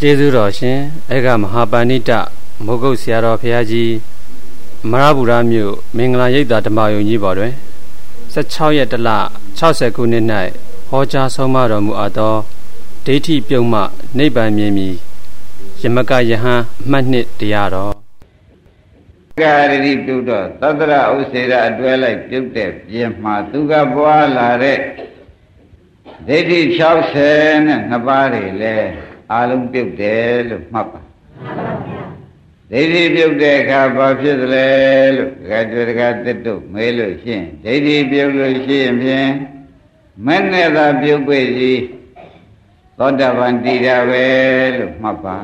ကျေးဇူးတော်ရှင်အေကမဟာပဏိတမုဂုတ်ဆရာတော်ဘုရားကြီးမရဗုဒ္ဓမြို့မင်္ဂလာရိပ်သာဓမ္မယုံကြီးပေါ်တွင်16ရက်တလ60ခုနှစ်၌ဟောကြားဆုံးမတော်မူအပ်သောဒိဋ္ဌိပြုံးမှနိဗ္ဗာန်မြင်မည်ယမကယဟန်အမှတ်နှစ်တရားတော်ကာရတိပြုတော့သတ္တရဥစေရအတွဲလိုက်ပြုတ်တဲ့ပြင်မှာသူကပွားလာတဲ့ဒိဋ္ဌိ60နဲ့နှစ်ပါးတွေလဲ အာလုံးပြုတ်တယ်လို့မှတ်ပါဒိဋ္ဌိပြုတ်တဲ့အခါဘာဖြစ်သလဲလို့ဒကာတွေ့ဒကာတစ်တို့မေးလို့ရှိရင်ဒိဋ္ဌိပြုတ်လို့ရှိရင်ဖြင့်မနဲ့သာပြုတ်ပေစီသောတာပန်တည်တာပဲလို့မှတ်ပါ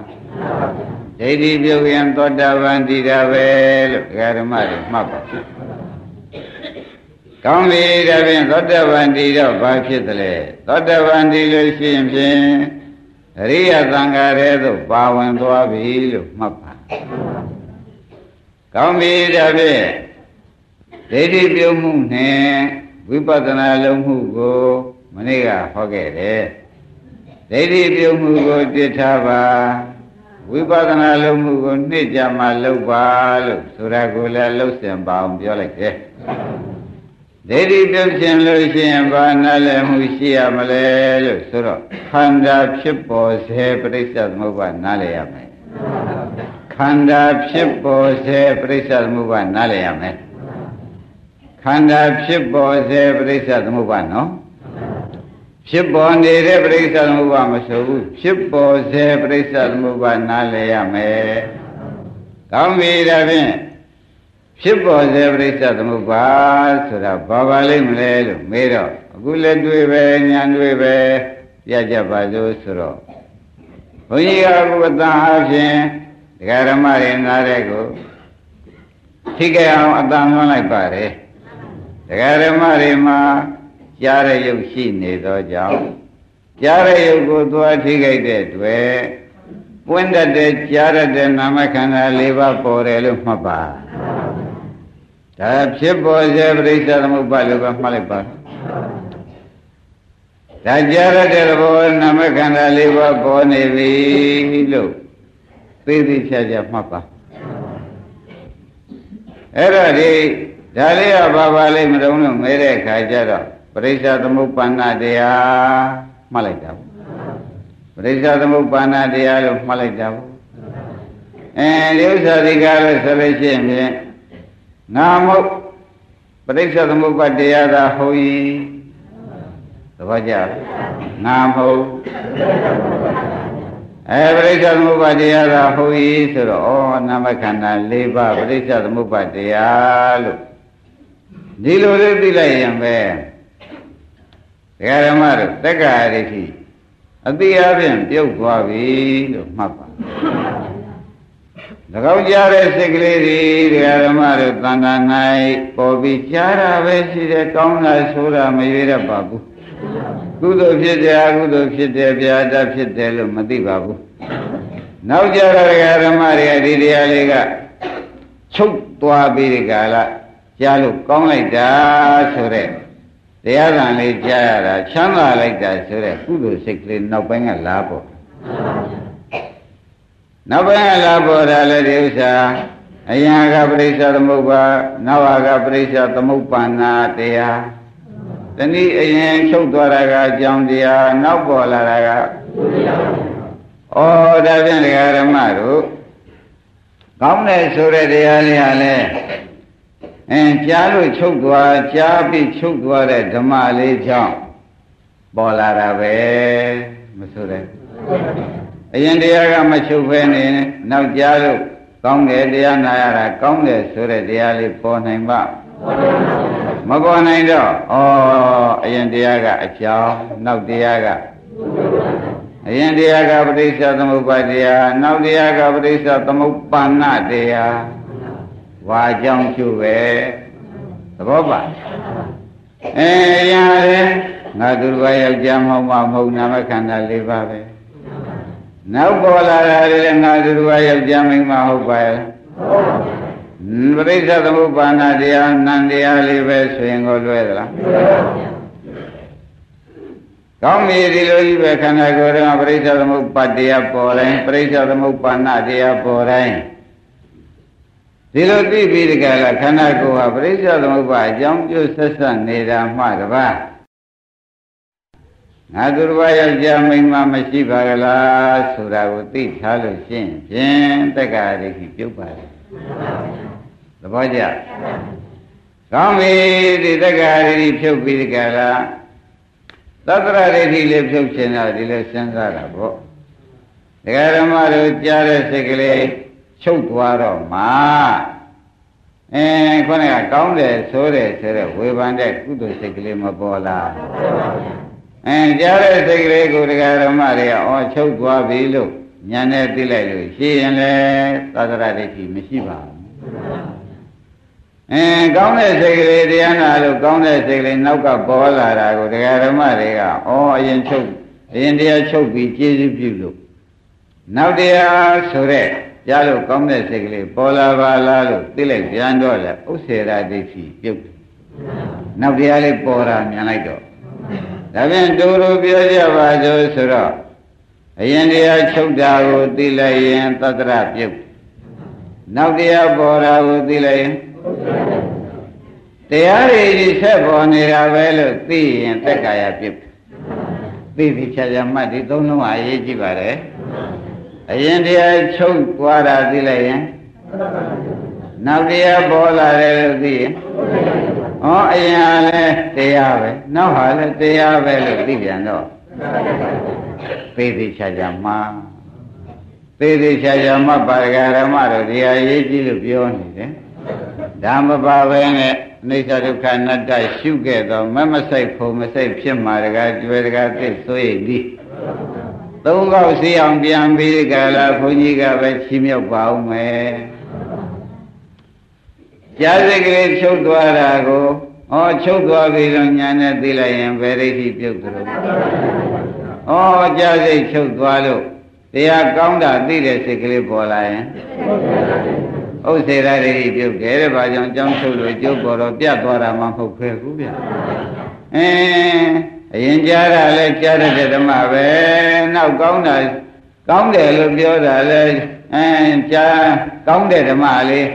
ဒိဋ္ဌိပြုတ်ရင်သောတာပန်တည်တာပဲလို့ဒကာဓမ္မတွေမှတ်ပါကောင်းပြီဒါဖြင့်သောတာပန်တည်တော့ဘာဖြစ်သလဲသောတာပန်တည်လို့ရှိရင်ဖြင့် အရိယသံဃာရဲသို့ပါဝင်သွားပြီလို့မှတ်ပါကောင်းပြီဒါဖြင့်ဒိဋ္ဌိပြုံးမှုနဲ့ဝိပဿနာလုံးမှုကိုမနေ့ကဟောခဲ့တယ်ဒိဋ္ဌိပြုံးမှုကိုတည်ထားပါဝိပဿနာလုံးမှုကိုနှစ်ကြမှာလုပ်ပါလို့ဆိုတာကိုလည်းလှုပ်ဆင်ပါအောင်ပြောလိုက်တယ် ဒိဋ္ဌိပြုတ်ခြင်းလို့ရှိရင်ဘာနာလည်မှုရှိရမလဲလို့ဆိုတော့ခန္ဓာဖြစ်ပေါ်စေပြိဿသမုပ္ပါနားလည်ရမယ်ခန္ဓာဖြစ်ပေါ်စေပြိဿသမုပ္ပါနားလည်ရမယ်ခန္ဓာဖြစ်ပေါ်စေပြိဿသမုပ္ပါနော်ဖြစ်ပေါ်နေတဲ့ပြိဿသမုပ္ပါမဆိုဘူးဖြစ်ပေါ်စေပြိဿသမုပ္ပါနားလည်ရမယ်ကောင်းပြီဒါဖြင့် ဖြစ်ပေါ်စေပြိဿသမုပ္ပါဆိုတာဘာပါလိမ့်မလဲလို့မေးတော့အခုလည်းတွေ့ပဲညာတွေ့ပဲပြကြပါစို့ဆိုတော့ဘုန်းကြီးကအခုအတန်အဖြစ်ဒကာရမတွေနားတဲ့ကိုထိကြအောင်အတန်လွှမ်းလိုက်ပါတယ်ဒကာရမတွေမှာကြားတဲ့ရုပ်ရှိနေသောကြောင့်ကြားတဲ့ရုပ်ကိုသွားထိကြတဲ့တွေ့ပွင့်တတ်တဲ့ကြားရတဲ့နာမခန္ဓာ၄ပါးပေါ်တယ်လို့မှတ်ပါ ဒါဖြစ်ပေါ်စေပရိစ္ဆေသမုပ္ပါလို့ကမှတ်လိုက်ပါဒါကြားရတဲ့ဘောနာမခန္ဓာ၄ပါးပေါ်နေပြီလို့သိသိချာချာမှတ်ပါအဲ့တော့ဒီဒါလေးကဘာပါလိမ့်မတုံးလို့မဲတဲ့ခါကျတော့ပရိစ္ဆေသမုပ္ပန္နတရားမှတ်လိုက်တာပရိစ္ဆေသမုပ္ပန္နတရားလို့မှတ်လိုက်တာအဲဒီဥစ္စာဒီကားလို့ဆိုလို့ရှိရင် ငါမဟုတ်ပရိစ္ဆေသမုပ္ပါတရားသာဟုတ်၏သဘောကျငါမဟုတ်အဲပရိစ္ဆေသမုပ္ပါတရားသာဟုတ်၏ဆိုတော့ဩနာမခန္ဓာ၄ပါးပရိစ္ဆေသမုပ္ပါတရားလို့ဒီလိုလေးသိလိုက်ရင်ပဲဒကာဓမ္မတို့တက္ကရာရိရှိအတိအဖြင့်ပြုတ်သွားပြီလို့မှတ်ပါ၎ င်းကြားတဲ့စိတ်ကလေးတွေတရားဓမ္မတွေတန်ခါ၌ပေါ်ပြီးကြားတာပဲရှိတယ်ကောင်းတာဆိုတာမရွေးရပါဘူးကုသိုလ်ဖြစ်တယ်အကုသိုလ်ဖြစ်တယ်ဗျာတဖြစ်တယ်လို့မသိပါဘူးနောက်ကြတော့တရားဓမ္မတွေကဒီတရားလေးကချုပ်သွားပြီးဒီကလာကြားလို့ကောင်းလိုက်တာဆိုတဲ့တရားကံလေးကြားရတာချမ်းသာလိုက်တာဆိုတဲ့ကုသိုလ်စိတ်ကလေးနောက်ပိုင်းကလာပေါ့ နောက်ပိုင်းကလာပေါ်တာလေဒီဥစ္စာအယံကပရိစ္ဆသမုပ္ပါနောဝကပရိစ္ဆသမုပ္ပန္နာတရားတနည်းအရင်ချုပ်သွားတာကအကြောင်းတရားနောက်ပေါ်လာတာကဩဒါဖြင့်ဒကာရမတို့ကောင်းတယ်ဆိုတဲ့တရားလေးဟာလေအင်းကြားလို့ချုပ်သွားကြားပြီးချုပ်သွားတဲ့ဓမ္မလေးကြောင့်ပေါ်လာတာပဲမဆိုတဲ့ အရင်တရားကမချုပ်ဖဲနေနောက်ကြားလို့ကောင်းတယ်တရားနာရတာကောင်းတယ်ဆိုတဲ့တရားလေးပေါ်နိုင်ပါမပေါ်နိုင်တော့ဩအရင်တရားကအကြောင်းနောက်တရားကအရင်တရားကပဋိစ္စသမုပ္ပါတရားနောက်တရားကပဋိစ္စသမုပ္ပန္နတရားဝါကြောင့်ကျုပဲသဘောပါအဲရတယ်ငါသူတော်ယောက်ျားမဟုတ်မမဟုတ်နာမခန္ဓာ၄ပါးပဲ နောက်ပေါ်လာတာလည်းငါသူတော်ယောက်ျားမိန်းမဟုတ်ပါရဲ့ပရိစ္ဆေသမုပ္ပါဏတရားနန္တရားလေးပဲဆိုရင်ကိုလွဲသလားကကောင်းပြီဒီလိုကြီးပဲခန္ဓာကိုယ်ကပရိစ္ဆေသမုပ္ပါတရားပေါ်တိုင်းပရိစ္ဆေသမုပ္ပါဏတရားပေါ်တိုင်းဒီလိုသိပြီးဒီကလာခန္ဓာကိုယ်ဟာပရိစ္ဆေသမုပ္ပါအကြောင်းကျိုးဆက်ဆက်နေတာမှတပါး ငါသူတစ်ပါးယောက်ျားမိန်းမမရှိပါကလားဆိုတာကိုသိထားလို့ရှင်းဖြင့်တက္ကရာဒိဋ္ဌိပြုတ်ပါလေသဘောကျကောင်းပြီဒီတက္ကရာဒိဋ္ဌိဖြုတ်ပြီးဒီကလာသတ္တရဒိဋ္ဌိလေးဖြုတ်ခြင်းတော့ဒီလိုစဉ်းစားတာပေါ့ဒကာဓမ္မတို့ကြားတဲ့စိတ်ကလေးချုပ်သွားတော့မှအဲခေါင်းကကောင်းတယ်ဆိုတယ်ဆိုတော့ဝေဖန်တဲ့ကုသိုလ်စိတ်ကလေးမပေါ်လား အဲကြားတဲ့စိတ်ကလေးကိုဒကာဓမ္မတွေကအော်ချုပ်သွားပြီလို့ညာနဲ့သိလိုက်လို့ရှိရင်လေသတ္တရဒိဋ္ဌိမရှိပါဘူးအဲကောင်းတဲ့စိတ်ကလေးတရားနာလို့ကောင်းတဲ့စိတ်ကလေးနောက်ကပေါ်လာတာကိုဒကာဓမ္မတွေကဩအရင်ချုပ်အရင်တရားချုပ်ပြီးကျေးဇူးပြုလို့နောက်တရားဆိုတဲ့ကြားလို့ကောင်းတဲ့စိတ်ကလေးပေါ်လာပါလားလို့သိလိုက်ပြန်တော့လေဥစ္စေရာဒိဋ္ဌိပြုတ်နောက်တရားလေးပေါ်တာမြန်လိုက်တော့ ဒါပြန်တူတူပြောကြပါစို့ဆိုတော့အရင်တရားချုပ်တာကိုသိလိုက်ရင်သတ္တရပြုတ်နောက်တရားပေါ်တာကိုသိလိုက်ရင်တရားတွေဒီဆက်ပေါ်နေတာပဲလို့သိရင်တက္ကာယပြုတ်သိပြီဖြာဖြာမှတ်ဒီသုံးလုံးအရေးကြီးပါတယ်အရင်တရားချုပ်သွားတာသိလိုက်ရင် နောက်တရားပေါ်လာတယ်လို့သိရင်ဩအရင်ကလည်းတရားပဲနောက်ဟာလည်းတရားပဲလို့သိပြန်တော့သိသိချာချာမှသိသိချာချာမှပါရဂရမတို့တရားရေးကြည့်လို့ပြောနေတယ်ဒါမပါပဲနဲ့အိဋ္ဌဒုက္ခအနတ္တရှုခဲ့တော့မမဆိုင်ဖို့မဆိုင်ဖြစ်မှာတကားကျွဲတကားသိဆိုရည်သည်သုံးခေါက်စီအောင်ပြန်ပြီးကြလားဘုန်းကြီးကပဲချီးမြှောက်ပါဦးမယ် ကြားစိတ်ကလေးချုပ်သွားတာကိုဩချုပ်သွားပြီတော့ညာနဲ့သိလိုက်ရင်ဘယ်ဒိဋ္ဌိပြုတ်သလိုဩကြားစိတ်ချုပ်သွားလို့တရားကောင်းတာသိတဲ့စိတ်ကလေးပေါ်လာရင်ဥစ္စေရဒိဋ္ဌိပြုတ်တယ်တဲ့ဘာကြောင့်ကြောင်းချုပ်လို့ကျုပ်ပေါ်တော့ပြတ်သွားတာမှမဟုတ်ခဲဘူးဗျအင်းအရင်ကြားတာလဲကြားတဲ့ဓမ္မပဲနောက်ကောင်းတာကောင်းတယ်လို့ပြောတာလဲအင်းကြားကောင်းတဲ့ဓမ္မလေး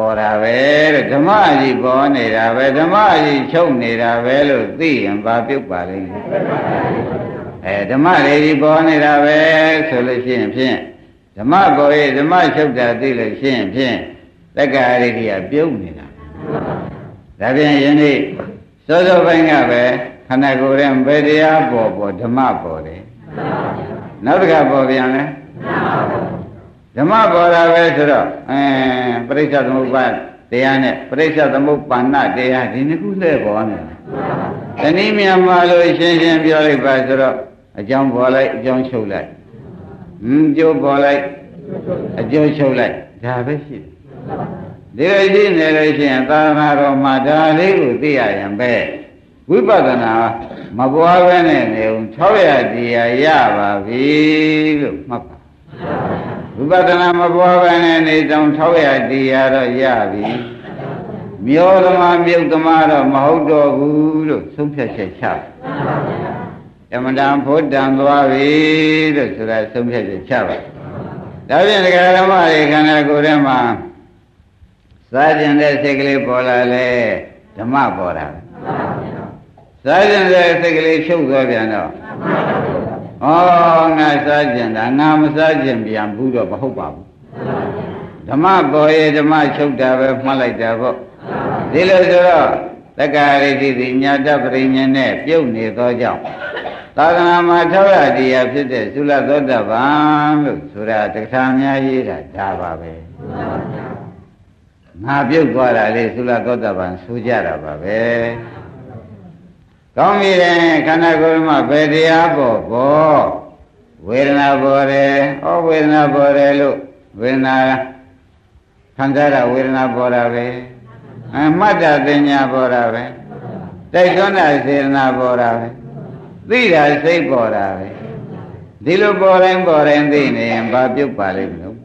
ပေါ်တာပဲတဲ့ဓမ္မကြီးပေါ်နေတာပဲဓမ္မကြီးချုပ်နေတာပဲလို့သိရင်ဘာပြုတ်ပါလိမ့်မယ်အဲဓမ္မတွေကြီးပေါ်နေတာပဲဆိုလို့ရှိရင်ဖြင့်ဓမ္မပေါ်ရဲ့ဓမ္မချုပ်တာသိလို့ရှိရင်ဖြင့်တက္ကရာရိတိကပြုတ်နေတာဒါပြန်ယနေ့စောစောပိုင်းကပဲခန္ဓာကိုယ်ရဲ့ဘယ်တရားပေါ်ပေါ်ဓမ္မပေါ်တယ်နောက်တစ်ခါပေါ်ပြန်လဲ ဓမ္မပေါ်တာပဲဆိုတော့အဲပရိစ္ဆသမုပ္ပါတရားနဲ့ပရိစ္ဆသမုပ္ပါဏတရားဒီနှစ်ခုလဲပေါ်နေတယ်တနည်းမြန်မာလို့ရှင်းရှင်းပြောလိုက်ပါဆိုတော့အကြောင်းပေါ်လိုက်အကြောင်းချုပ်လိုက်ဟင်းကျိုးပေါ်လိုက်အကျိုးချုပ်လိုက်ဒါပဲရှိတယ်ဒီလိုရှိနေလို့ရှိရင်သာသနာတော်မှာဒါလေးကိုသိရရင်ပဲဝိပဿနာမပွားပဲနဲ့နေုံ600တရားရပါပြီလို့မှတ်ပါ ဝိပဿနာမပွားပဲနဲ့နေတောင်600တရားတော့ရပြီမြောသမားမြုပ်သမားတော့မဟုတ်တော့ဘူးလို့ဆုံးဖြတ်ချက်ချအမတန်ဖို့တန်သွားပြီလို့ဆိုတာဆုံးဖြတ်ချက်ချပါဒါဖြင့်ဒကာဓမ္မတွေခန္ဓာကိုယ်ထဲမှာစားကျင်တဲ့စိတ်ကလေးပေါ်လာလေဓမ္မပေါ်တာစားကျင်တဲ့စိတ်ကလေးဖြုတ်သွားပြန်တော့ ဩငါစားကျင်တာငါမစားကျင်ပြန်ဘူးတော့မဟုတ်ပါဘူးဓမ္မပေါ်ရဲ့ဓမ္မချုပ်တာပဲမှတ်လိုက်တာပေါ့ဒီလိုဆိုတော့တက္ကရာရိတိညာတပရိညာနဲ့ပြုတ်နေသောကြောင့်သာသနာမှာထောက်ရတရားဖြစ်တဲ့သုလသောတပန်လို့ဆိုတာတခါများရေးတာဒါပါပဲငါပြုတ်သွားတာလေသုလသောတပန်ဆိုကြတာပါပဲ ကောင်းပြီလေခန္ဓာကိုယ်မှာဘယ်တရားပေါ်ပေါ်ဝေဒနာပေါ်တယ်ဩဝေဒနာပေါ်တယ်လို့ဝေဒနာခံစားတာဝေဒနာပေါ်တာပဲအမှတ်တာပညာပေါ်တာပဲတိုက်တွန်းတာစေတနာပေါ်တာပဲသိတာစိတ်ပေါ်တာပဲဒီလိုပေါ်တိုင်းပေါ်တိုင်းသိနေရင်ဘာပြုတ်ပါလိမ့်မလို့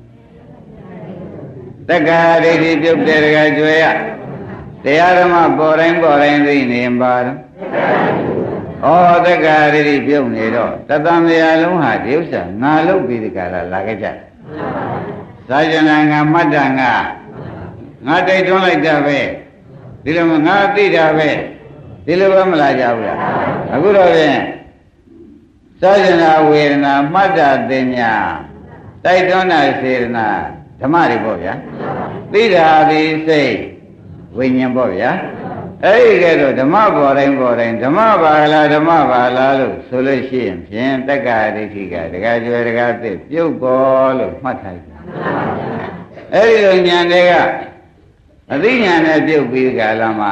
တက္ကရာဒိဋ္ဌိပြုတ်တဲ့တကကျွဲရတရားဓမ္မပေါ်တိုင်းပေါ်တိုင်းသိနေရင်ဘာတော့ ဩတက္ကရာတိပြုတ်နေတော့တသံတရားလုံးဟာဒီဥစ္စာငါလုပ်ပြီးဒီကလာလာခဲ့ကြသာဇနာငါမတ်တငါငါတိုက်တွန်းလိုက်တာပဲဒီလိုငါသိတာပဲဒီလိုပဲမလာကြဘူးလားအခုတော့ဖြင့်သာဇနာဝေဒနာမှတ်တာတင်ညာတိုက်တွန်းတာစေရနာဓမ္မတွေပေါ့ဗျာသိတာဒီစိတ်ဝိညာဉ်ပေါ့ဗျာ အဲ့ဒီကဲတော့ဓမ္မပေါ်တိုင်းပေါ်တိုင်းဓမ္မပါလားဓမ္မပါလားလို့ဆိုလို့ရှိရင်ဖြင့်တက္ကရာဒိဋ္ဌိကဒကာကျွယ်ဒကာသစ်ပြုတ်ပေါ်လို့မှတ်ထားတယ်အဲ့ဒီလိုညာတွေကအသိဉာဏ်နဲ့ပြုတ်ပြီးကာလမှာ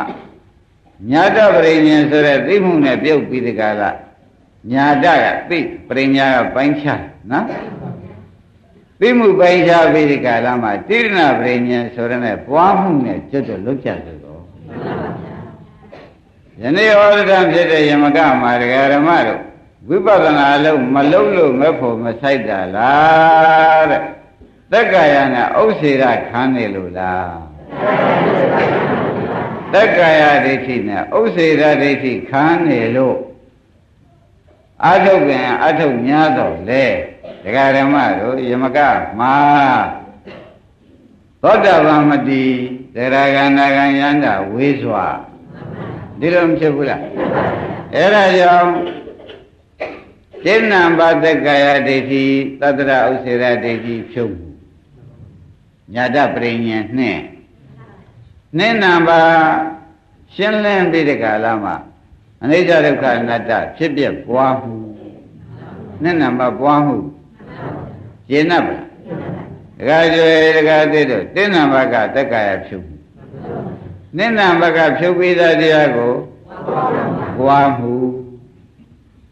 ညာတပရိညာဆိုတဲ့သိမှုနဲ့ပြုတ်ပြီးဒီကာလညာတကသိပရိညာကပိုင်းခြားနော်သိမှုပိုင်းခြားပြီးဒီကာလမှာတိရဏပရိညာဆိုတဲ့ပွားမှုနဲ့ကျွတ်တော့လွတ်ပြဆိုတော့ယ နေ့ဟောရတာဖြစ်တဲ့ယမကမှာဒကာဓမ္မတို့ဝိပဿနာအလုံးမလုံးလို့မဖို့မဆိုင်တာလားတဲ့တက္ကရာနဲ့ဥစ္စေရခံနေလို့လားတက္ကာယဒိဋ္ဌိနဲ့ဥစ္စေရဒိဋ္ဌိခံနေလို့အာထုတ်ပင်အာထုတ်များတော့လေဒကာဓမ္မတို့ယမကမှာသောတာပန်မတိသရဂန္နာကံယန္တာဝေးစွာ ဒီလိုမဖြစ်ဘူးလားအဲ့ဒါကြောင့်ဉာဏ်ပါတက္ကာယဒိဋ္ဌိသတ္တရဥစ္စေရဒိဋ္ဌိဖြုတ်ညာတပရိညာနဲ့နိဏပါရှင်းလင်းပြီးတဲ့ကာလမှာအနိစ္စဒုက္ခအနတ္တဖြစ်ပြပွားမှုနိဏပါပွားမှုရှင်း납ပါဒကာကျွေဒကာသိတို့တိဏဘကတက္ကရာဖြုတ် မှုနိဏဘကဖြုတ်ပြီးသားတရားကိုပွားမှု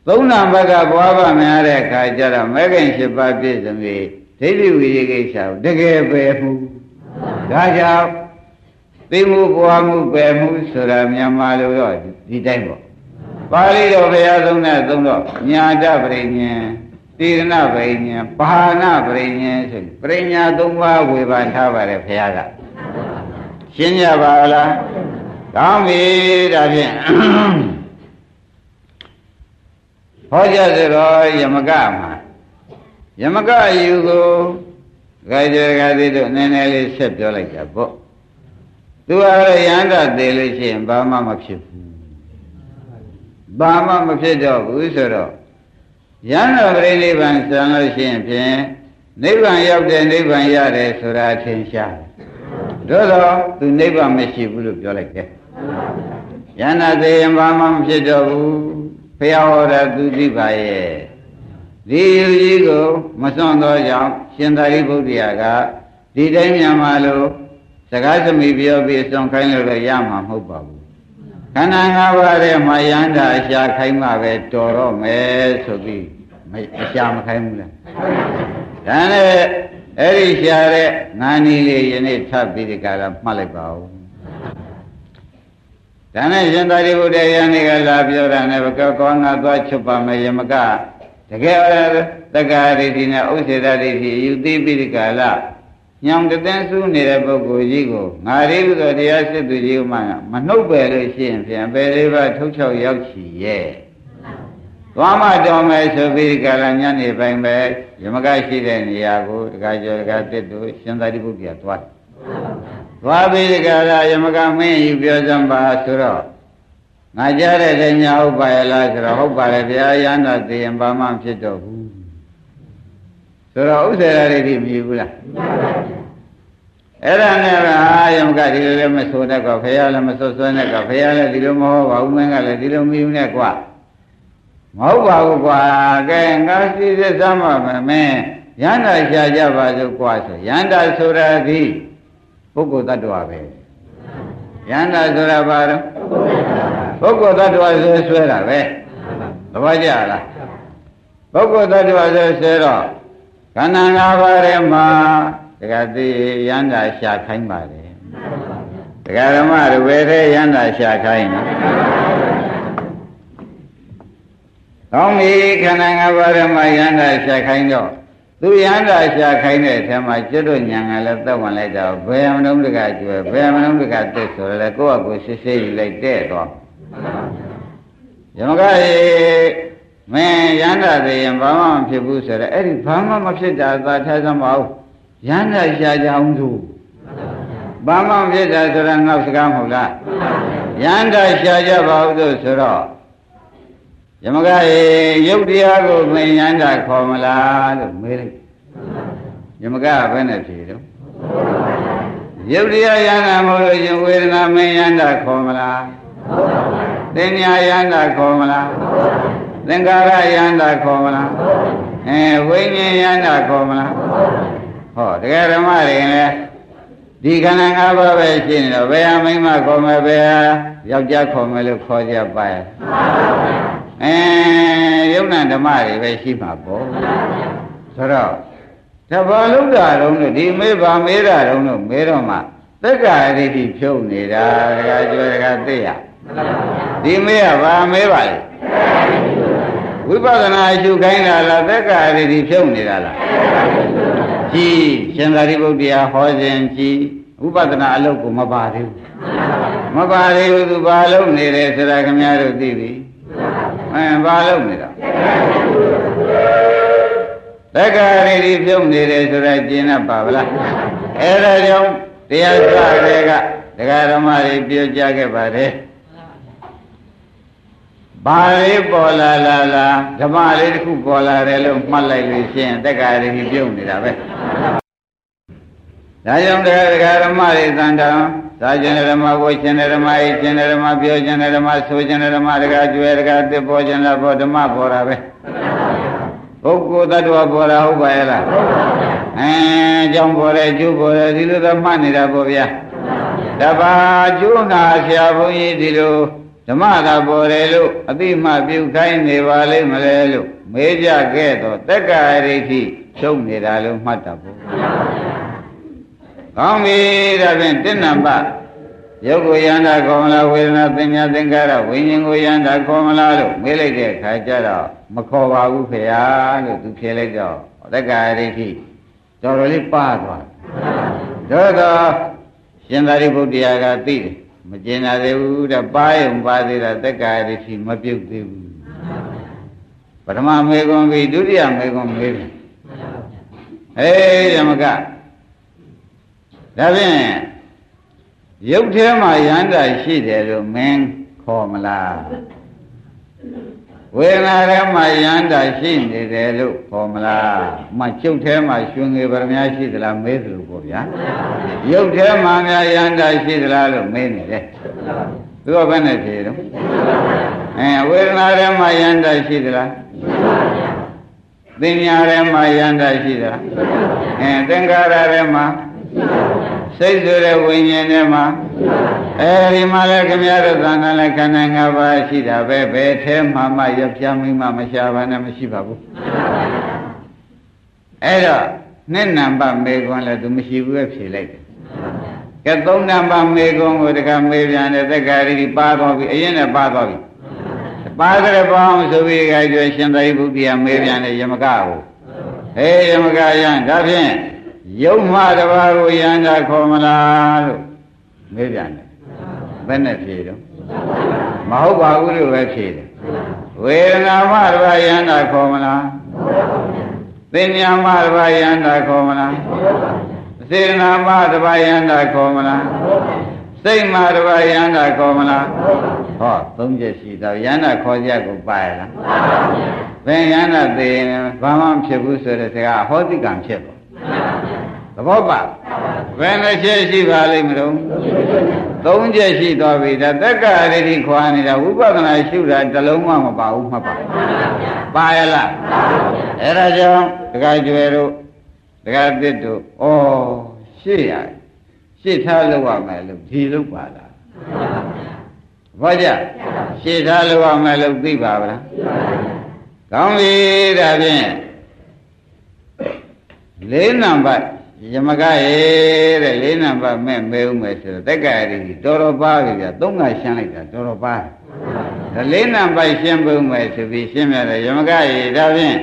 သုံးနံဘကပွားပါများတဲ့အခါကျတော့မဲခင်၈ပါးပြည့်စုံပြီဒိဋ္ဌိဝိရိကိစ္စကိုတကယ်ပဲမှုဒါကြောင့်သိမှုပွားမှုပယ်မှုဆိုတာမြန်မာလိုတော့ဒီတိုင်းပေါ့ပါဠိတော်ဘုရားသုံးတဲ့သုံးတော့ညာတပရိညာတိရဏပရိညာဘာနာပရိညာဆိုပရိညာသုံးပါးဝေဘာထားပါတယ်ဘုရားက ရှင်းကြပါလားကောင်းပြီဒါဖြင့်ဟောကြဆိုတော့ယမကမှာယမကယူကိုခိုင်ကြကတိတို့နည်းနည်းလေးဆက်ပြောလိုက်တာပေါ့သူကရဟန္တာသေးလို့ရှိရင်ဘာမှမဖြစ်ဘူးဘာမှမဖြစ်တော့ဘူးဆိုတော့ယန္တာပရိနိဗ္ဗာန်ဆံလို့ရှိရင်ဖြင့်နိဗ္ဗာန်ရောက်တယ်နိဗ္ဗာန်ရတယ်ဆိုတာထင်ရှားတယ် သို့တော့သူနိဗ္ဗာန်မရှိဘူးလို့ပြောလိုက်တယ်ယန္တာသေးရင်ဘာမှမဖြစ်တော့ဘူးဘုရားဟောတာသူသိပါရဲ့ဒီယူကြီးကိုမစွန့်သောကြောင့်ရှင်သာရိပုတ္တရာကဒီတိုင်းမြန်မာလိုစကားသမီးပြောပြီးစွန့်ခိုင်းလို့လည်းရမှာမဟုတ်ပါဘူးခန္ဓာ၅ပါးထဲမှာယန္တာအရှာခိုင်းမှပဲတော်တော့မယ်ဆိုပြီးမအရှာမခိုင်းဘူးလားဒါနဲ့ အဲ့ဒီရှာတဲ့ငါနီလေးယနေ့ထပ်ပြီးဒီကရမှတ်လိုက်ပါဦးဒါနဲ့ရှင်သာရိပုတ္တရာနေကလာပြောတာနဲ့ဘကောကောငါသွားချုပ်ပါမယ်ယမကတကယ်တက္ကရာဒိဋ္ဌိနဲ့ဥစ္စေတဒိဋ္ဌိယူသိပြီးဒီကလာညောင်တည်ဆူးနေတဲ့ပုဂ္ဂိုလ်ကြီးကိုငါလေးဥသောတရားစစ်သူကြီးမှမနှုတ်ပယ်လို့ရှိရင်ပြန်ပယ်လေးပါထုတ်ချောက်ရောက်ချီရဲ့ သွားမတော်မယ်ဆိုပြီးကလာညနေပိုင်းပဲယမကရှိတဲ့နေရာကိုဒကာကျော်ဒကာတစ်တို့ရှင်သာရိပုတ္တရာသွားတယ်သွားပြီးဒီကလာယမကမင်းယူပြောစမ်းပါဆိုတော့ငါကြားတဲ့တည်းညာဟုတ်ပါရဲ့လားဆိုတော့ဟုတ်ပါလေဘုရားရဟန္တာသိရင်ဘာမှဖြစ်တော့ဘူးဆိုတော့ဥစ္စေရဒိဋ္ဌိမယူဘူးလားအဲ့ဒါနဲ့ကအာယမကဒီလိုလည်းမဆိုတတ်ကောဘုရားလည်းမဆွဆွဲနဲ့ကောဘုရားလည်းဒီလိုမဟုတ်ပါဘူးမင်းကလည်းဒီလိုမယူနဲ့ကွာ မဟုတ်ပါဘူးကွာကဲငါစီစစ်စမ်းပါမယ်မင်းရဟန္တာရှားကြပါစို့ကွာဆိုရဟန္တာဆိုတာဒီပုဂ္ဂိုလ်တ attva ပဲယန္တာဆိုတာဘာတော့ပုဂ္ဂိုလ်တ attva ဆိုဆွဲတာပဲသဘောကျလားပုဂ္ဂိုလ်တ attva ဆိုဆွဲတော့ခန္ဓာ၅ပါးထဲမှာတခါသိယန္တာရှာခိုင်းပါတယ်တခါဓမ္မတွေဘယ်ထဲယန္တာရှာခိုင်းနော် ကောင်းပြီခန္ဓာ၅ပါးထဲမှာယန္တာရှာခိုင်းတော့သူယန္တာရှာခိုင်းတဲ့အထက်မှာကျွတ်တို့ညာကလည်းသက်ဝင်လိုက်တော့ဘယ်မလုံးတကကျွယ်ဘယ်မလုံးတကတက်ဆိုရလဲကိုယ့်အကိုစစ်စစ်ယူလိုက်တဲ့တော့ယမကရေမင်းရန္တာသေးရင်ဘာမှမဖြစ်ဘူးဆိုတော့အဲ့ဒီဘာမှမဖြစ်တာသာထားစမ်းပါဦးရန္တာရှာကြအောင်သူဘာမှမဖြစ်တာဆိုတာငေါ့စကားမဟုတ်လားရန္တာရှာကြပါဦးသူဆိုတော့ ယမကရေရုပ်တရားကိုမင်းရန္တာခေါ်မလားလို့မေးလိုက်ယမကဘယ်နဲ့ဖြေတော့ရုပ်တရားယန္တာမဟုတ်လို့ရှင်ဝေဒနာမင်းယန္တာခေါ်မလားသင်ညာယန္တာခေါ်မလားသင်္ကာရယန္တာခေါ်မလားအဲဝိညာဉ်ယန္တာခေါ်မလားဟောတရားဓမ္မတွေလည်းဒီခန္ဓာ၅ပါးပဲရှိနေတော့ဘယ်ဟာမိမခေါ်မယ်ဘယ်ဟာယောက်ျားခေါ်မယ်လို့ခေါ်ကြပါရဲ့ အဲယုံနာဓမ္မတွေပဲရှိမှာပေါ့ဆိုတော့တဘာလုံးတာတော့လို့ဒီမေးပါမေးတာတော့လို့မေးတော့မှသက္ကာရိတိဖြုတ်နေတာတခါကျွဲတခါသိရဒီမေးကဘာမေးပါလဲဝိပဿနာရှုခိုင်းတာလားသက္ကာရိတိဖြုတ်နေတာလားကြည်ရှင်သာရိပုတ္တရာဟောခြင်းကြည်ဝိပဿနာအလုပ်ကိုမပါသေးဘူးမပါသေးဘူးသူဘာလုပ်နေတယ်ဆိုတာခင်ဗျားတို့သိပြီ အဲဘာလုပ်နေတာတက္ကရာရီပြုံးနေတယ်ဆိုတာကျင်납ပါဗလားအဲဒါကြောင့်တရားစတွေကတရားဓမ္မတွေပြောကြခဲ့ပါတယ်ဘာလေးပေါ်လာလာလာဓမ္မလေးတစ်ခုပေါ်လာတယ်လို့မှတ်လိုက်လို့ရှိရင်တက္ကရာရီပြုံးနေတာပဲ ဒါကြောင့်တရားတရားဓမ္မတွေသံတံသာကျင်ဓမ္မဝိကျင်ဓမ္မဤကျင်ဓမ္မပြောကျင်ဓမ္မဆိုကျင်ဓမ္မတကားကျွဲတကားတစ်ပေါ်ကျင်လာပေါ်ဓမ္မပေါ်တာပဲပုဂ္ဂိုလ်တ attva ပေါ်တာဟုတ်ပါရဲ့လားအဲကြောင့်ပေါ်တယ်ကျိုးပေါ်တယ်ဒီလိုတော့မှတ်နေတာပေါ့ဗျာတပါကျိုးနာဆရာဘုန်းကြီးဒီလိုဓမ္မသာပေါ်တယ်လို့အတိမပြုခိုင်းနေပါလိမ့်မလဲလို့မေးကြခဲ့တော့တက္ကရာရိတိဖြုံနေတာလို့မှတ်တာပေါ့ ကောင်းပြီဒါဖြင့်တဏ္ဏပရုပ်ကိုယန္တာခေါ်မလားဝေဒနာသင်ညာသင်္ကာရဝိညာဉ်ကိုယန္တာခေါ်မလားလို့မေးလိုက်တဲ့အခါကျတော့မခေါ်ပါဘူးဖေဟာလို့သူဖြေလိုက်တော့သက္ကာရိဋ္ဌိတော်တော်လေးပါသွားတယ်တော့ရှင်သာရိပုတ္တရာကသိတယ်မကျင်နာသေးဘူးတဲ့ပါယုံပါသေးတာသက္ကာရိဋ္ဌိမပြုတ်သေးဘူးပထမမေကွန်ပြီဒုတိယမေကွန်မေးတယ်ဟေးယမက ဒါဖြင့်ရုပ်ထဲမှာယန္တာရှိတယ်လို့မင်းခေါ်မလားဝေဒနာထဲမှာယန္တာရှိနေတယ်လို့ခေါ်မလားမကျုပ်ထဲမှာရှင်ငယ်ဗရမ ्या ရှိသလားမေးသလိုပေါ့ဗျာရုပ်ထဲမှာများယန္တာရှိသလားလို့မေးနေတယ်သူကဘယ်နဲ့ဖြေတော့အဲဝေဒနာထဲမှာယန္တာရှိသလားသင်ညာထဲမှာယန္တာရှိသလားအဲသင်္ခါရထဲမှာ စိတ်ဆိုတဲ့ဝိညာဉ်ထဲမှာအဲဒီမှာလည်းခမရတဲ့သံဃာလည်းခန္ဓာ၅ပါးရှိတာပဲဘယ်ထဲမှာမှရပြမိမှမရှာပါနဲ့မရှိပါဘူးအဲ့တော့နှစ်နံပါတ်မေကွန်းလည်းသူမရှိဘူးပဲဖြေလိုက်တယ်ကဲသုံးနံပါတ်မေကွန်းကိုတခါမေးပြန်တယ်သက္ကာရီပါသွားပြီအရင်နဲ့ပါသွားပြီပါကြတဲ့ပေါင်းဆိုပြီးကြွရှင်သာရိပုတ္တရာမေးပြန်တယ်ယမကကိုဟေးယမကယံဒါဖြင့် ယုံမှတပါးကိုယန္တာခေါ်မလားလို့မေးပြန်တယ်ဘယ်နဲ့ဖြေတော့မဟုတ်ပါဘူးလို့ပဲဖြေတယ်ဝေဒနာမှတပါးယန္တာခေါ်မလားသင်ညာမှတပါးယန္တာခေါ်မလားစေနာမှတပါးယန္တာခေါ်မလားစိတ်မှတပါးယန္တာခေါ်မလားဟောသုံးချက်ရှိတော့ယန္တာခေါ်ကြကိုပါရလားဘယ်ယန္တာသိရင်ဘာမှဖြစ်ဘူးဆိုတဲ့စကားဟောတိကံဖြစ်ပါသ ဘောပါဘယ်နှချက်ရှိပါလိမ့်မလို့သုံးချက်ရှိသွားပြီဒါတက္ကရာတိခွာနေတာဝိပဿနာရှုတာတလုံးမှမပါဘူးမှတ်ပါပါရလားအဲ့ဒါကြောင့်ဒကာကျွယ်တို့ဒကာသစ်တို့ဩရှေ့ရရှေ့ထားလို့ရမယ်လို့ဒီလို့ပါလားဘောကြရှေ့ထားလို့ရမယ်လို့သိပါဗလားကောင်းပြီဒါဖြင့်လေးနံပါတ် ယမကရေတဲ့လေးနံပါတ်မဲ့မဲဦးမယ်ဆိုတော့တက္ကရာကြီးတော်တော်ပါပြီဗျာသုံးကရှင်းလိုက်တာတော်တော်ပါဒါလေးနံပါတ်ရှင်းပုံမယ်ဆိုပြီးရှင်းပြတယ်ယမကရေဒါဖြင့်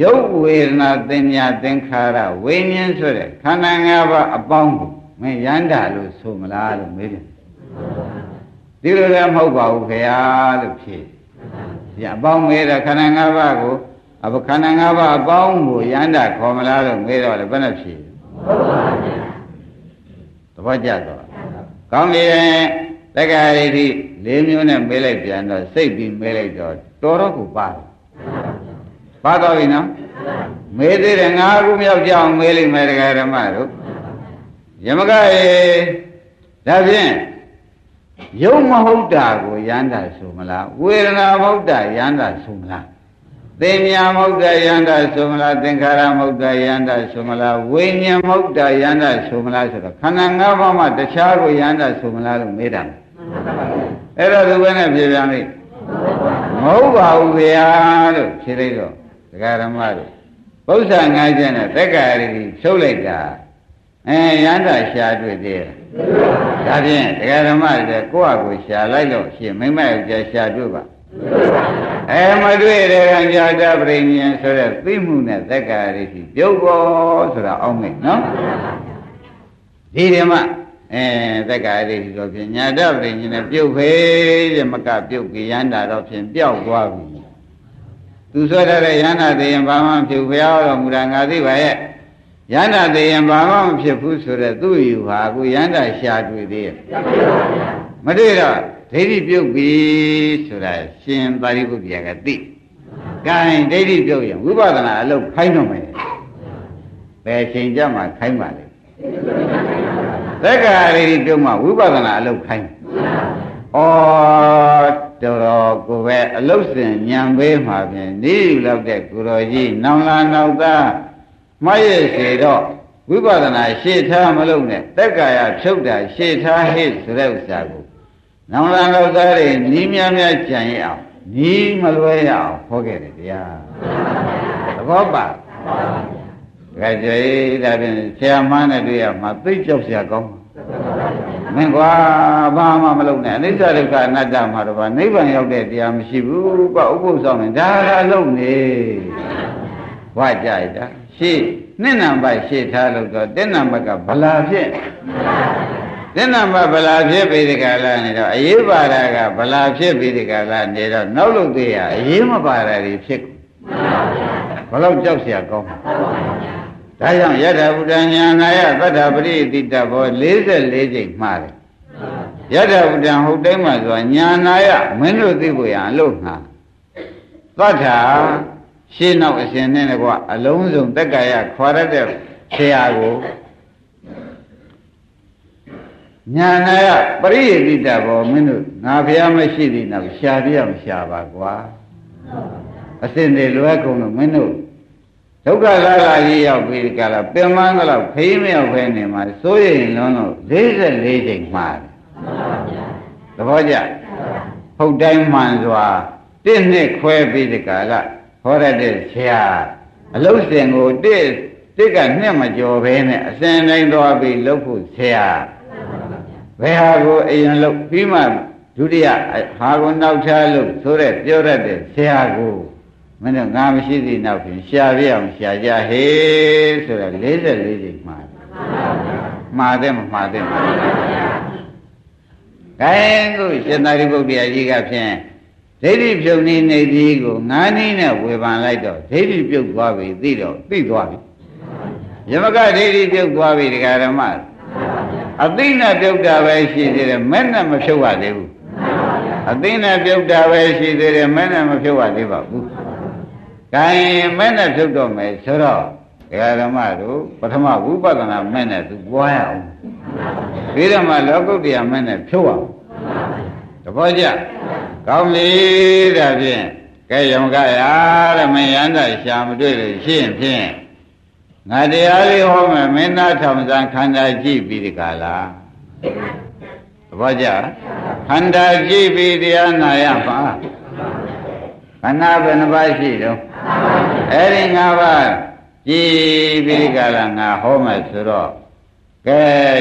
ရုပ်ဝေဒနာသင်ညာသင်္ခါရဝိညာဉ်ဆိုတဲ့ခန္ဓာ၅ပါးအပေါင်းကိုမင်းရန်တာလို့ဆိုမလားလို့မေးတယ်ဒီလိုလည်းမဟုတ်ပါဘူးခင်ဗျာလို့ဖြေဒီအပေါင်းမေးတော့ခန္ဓာ၅ပါးကိုအဘခန္ဓာ၅ပါးအပေါင်းကိုယန္တာခေါ်မလားလို့မေးတော့လည်းဘယ်နဲ့ဖြေ သဘောကျတော့ကောင်းပြီတက္ကရာရိတိ၄မျိုးနဲ့မေးလိုက်ပြန်တော့စိတ်ပြီးမေးလိုက်တော့တော်တော့ကိုပါတယ်ပါတော့ပြီနော်မေးသေးတယ်ငါးခုမြောက်ကြအောင်မေးလိုက်မယ်တရားဓမ္မတို့ယမကရေဒါဖြင့်ယုံမဟုတ်တာကိုယန္တာဆိုမလားဝေဒနာမဟုတ်တာယန္တာဆိုမလား သင်ညာမဟုတ်တာယန္တာဆိုမလားသင်္ခါရမဟုတ်တာယန္တာဆိုမလားဝိညာဉ်မဟုတ်တာယန္တာဆိုမလားဆိုတော့ခန္ဓာ၅ပါးမှတခြားကိုယန္တာဆိုမလားလို့မေးတာအဲ့တော့သူပဲနဲ့ပြေပြန်လိမ့်မဟုတ်ပါဘူးဗျာလို့ဖြေလိုက်တော့ဒကာရမတို့ပု္ပ္ပာငါးချက်နဲ့တက္ကရာကြီးဖြုတ်လိုက်တာအဲရန္တာရှာတွေ့သေးတယ်ဒါဖြင့်ဒကာဓမ္မတွေကိုယ့်အကိုရှာလိုက်လို့ရှင်မိမ့်မယောက်ျားရှာတွေ့ပါ အဲမတွေ့တဲ့ကကြာတပရိညာဆိုတဲ့သိမှုနဲ့သက္ကာရိရှိပြုတ်ပေါ်ဆိုတာအောင်းမိတ်နော်ဒီဓမ္မအဲသက္ကာရိရှိတော့ဖြင့်ညာတပရိညာနဲ့ပြုတ်ဖေးရမကပြုတ်ကြရန်တာတော့ဖြင့်ပျောက်သွားပြီသူဆွဲထားတဲ့ရဟန္တာတေရင်ဘာမှဖြုတ်ဖျားတော်မူတာငါသိပါရဲ့ရဟန္တာတေရင်ဘာမှမဖြစ်ဘူးဆိုတော့သူ့ယူဟာအခုရဟန္တာရှာတွေ့သေးရဲ့မတွေ့တော့ ဒိဋ္ဌိပြုတ်ပြီဆိုတာရှင်ပါရိပုတ္တရာကသိ။ကဲဒိဋ္ဌိပြုတ်ရင်ဝိပဿနာအလုပ်ခိုင်းတော့မယ်။ဘယ်ချိန်ကြမှာခိုင်းပါလဲ။သက္ကာရိပြုတ်မှဝိပဿနာအလုပ်ခိုင်း။ဩတော်တော်ကိုပဲအလုတ်စင်ညံပေးမှာဖြင့်နေယူလောက်တဲ့ကိုတော်ကြီးနောင်လာနောက်သားမရရဲ့စေတော့ဝိပဿနာရှေ့ထားမလုပ်နဲ့တက္ကာယဖြုတ်တာရှေ့ထားဟိဆိုတဲ့ဥစ္စာကို နောင်လာနောက်သားတွေနီးများများကြံရအောင်နီးမလွဲရအောင်ဟောခဲ့တယ်တရားသဘောပါဒါကြွေဒါဖြင့်ဆရာမနဲ့တွေ့ရမှာသိကြောက်စရာကောင်းမင်းကွာဘာမှမလုပ်နဲ့အနိစ္စဒုက္ခအနတ္တမှာတော့ဗာနိဗ္ဗာန်ရောက်တဲ့တရားမရှိဘူးကွာဥပုသ်ဆောင်နေဒါကလုံးနေဝါကြိုက်တာရှေ့နှစ်နံပါတ်ရှေ့ထားလို့တော့တစ်နံပါတ်ကဗလာဖြစ် တစ်နံပါတ်ဗလာဖြစ်ပြီးဒီကလာနေတော့အရေးပါတာကဗလာဖြစ်ပြီးဒီကလာနေတော့နောက်လို့သေးရအရေးမပါတာတွေဖြစ်ဘလို့ကြောက်เสียကောင်းဒါကြောင့်ယထာဘုဒ္ဓညာနာယသတ္တပရိတိတဘော44ချိန်မှားတယ်ယထာဘုဒ္ဓဟုတ်တိုင်းမှာဆိုတာညာနာယမင်းတို့သိဖို့ရအလို့ငါသတ္ထာရှင်းနောက်အရှင်နဲ့ကွာအလုံးစုံတက္ကရာခွာရတဲ့ဆရာကို ညာနာယပရိယေတိတဘောမင်းတို့ငါဖះမရှိသေးတော့ရှာပြမရှာပါကွာအစင်တွေလွယ်ကုန်လို့မင်းတို့ဒုက္ခလာလာကြီးရောက်ပြီးကြလားပင်မန်းကတော့ဖေးမရောက်ဖဲနေမှာစိုးရိမ်လုံးလို့44ချိန်မှားတယ်သဘောကျဟုတ်တိုင်းမှန်စွာတင့်နှစ်ခွဲပြီးဒီကလာဟောရတဲ့ဆရာအလုတ်စင်ကိုတစ်တစ်ကနှစ်မကျော်ဘဲနဲ့အစင်တိုင်းသွားပြီးလှုပ်ဖို့ဆရာ ဘယ်ဟာကိုအရင်လှုပ်ပြီးမှဒုတိယဟာကိုနောက်ချလို့ဆိုတဲ့ပြောရတဲ့ဆရာကိုမင်းတို့ငါမရှိသေးနောက်ဖြင့်ရှာပြအောင်ရှာကြဟေးဆိုတော့44ချိန်မှာမှားတယ်မမှားတယ်ခိုင်းကိုရှင်သာရိပုတ္တရာကြီးကဖြင့်ဒိဋ္ဌိဖြုံနေနေကြီးကိုငါးနည်းနဲ့ဝေဖန်လိုက်တော့ဒိဋ္ဌိပြုတ်သွားပြီသိတော့သိသွားပြီယမကဒိဋ္ဌိပြုတ်သွားပြီဒကာဓမ္မ အသိနဲ့ပြုတ်တာပဲရှိသေးတယ်မဲ့နဲ့မဖြုတ်ရသေးဘူးအသိနဲ့ပြုတ်တာပဲရှိသေးတယ်မဲ့နဲ့မဖြုတ်ရသေးပါဘူး။ဒါရင်မဲ့နဲ့ဖြုတ်တော့မယ်ဆိုတော့ဒကာဓမ္မတို့ပထမဝိပဿနာမဲ့နဲ့သူပွားရအောင်။ပြီးတော့မှလောကုတ္တရာမဲ့နဲ့ဖြုတ်အောင်။တပည့်ကြကောင်းပြီဒါဖြင့်ကဲယမကရာတဲ့မယန္တရှာမတွေ့လို့ရှိရင်ဖြင့် ငါတရားလေးဟောမယ်မင်းသားထောင်စံခန္ဓာကြည့်ပြီးဒီကလာသဘောကျခန္ဓာကြည့်ပြီးတရားနာရပါခန္ဓာဘယ်နှပါးရှိတော့အဲ့ဒီ၅ပါးကြည်ပြီးဒီကလာငါဟောမယ်ဆိုတော့ကဲ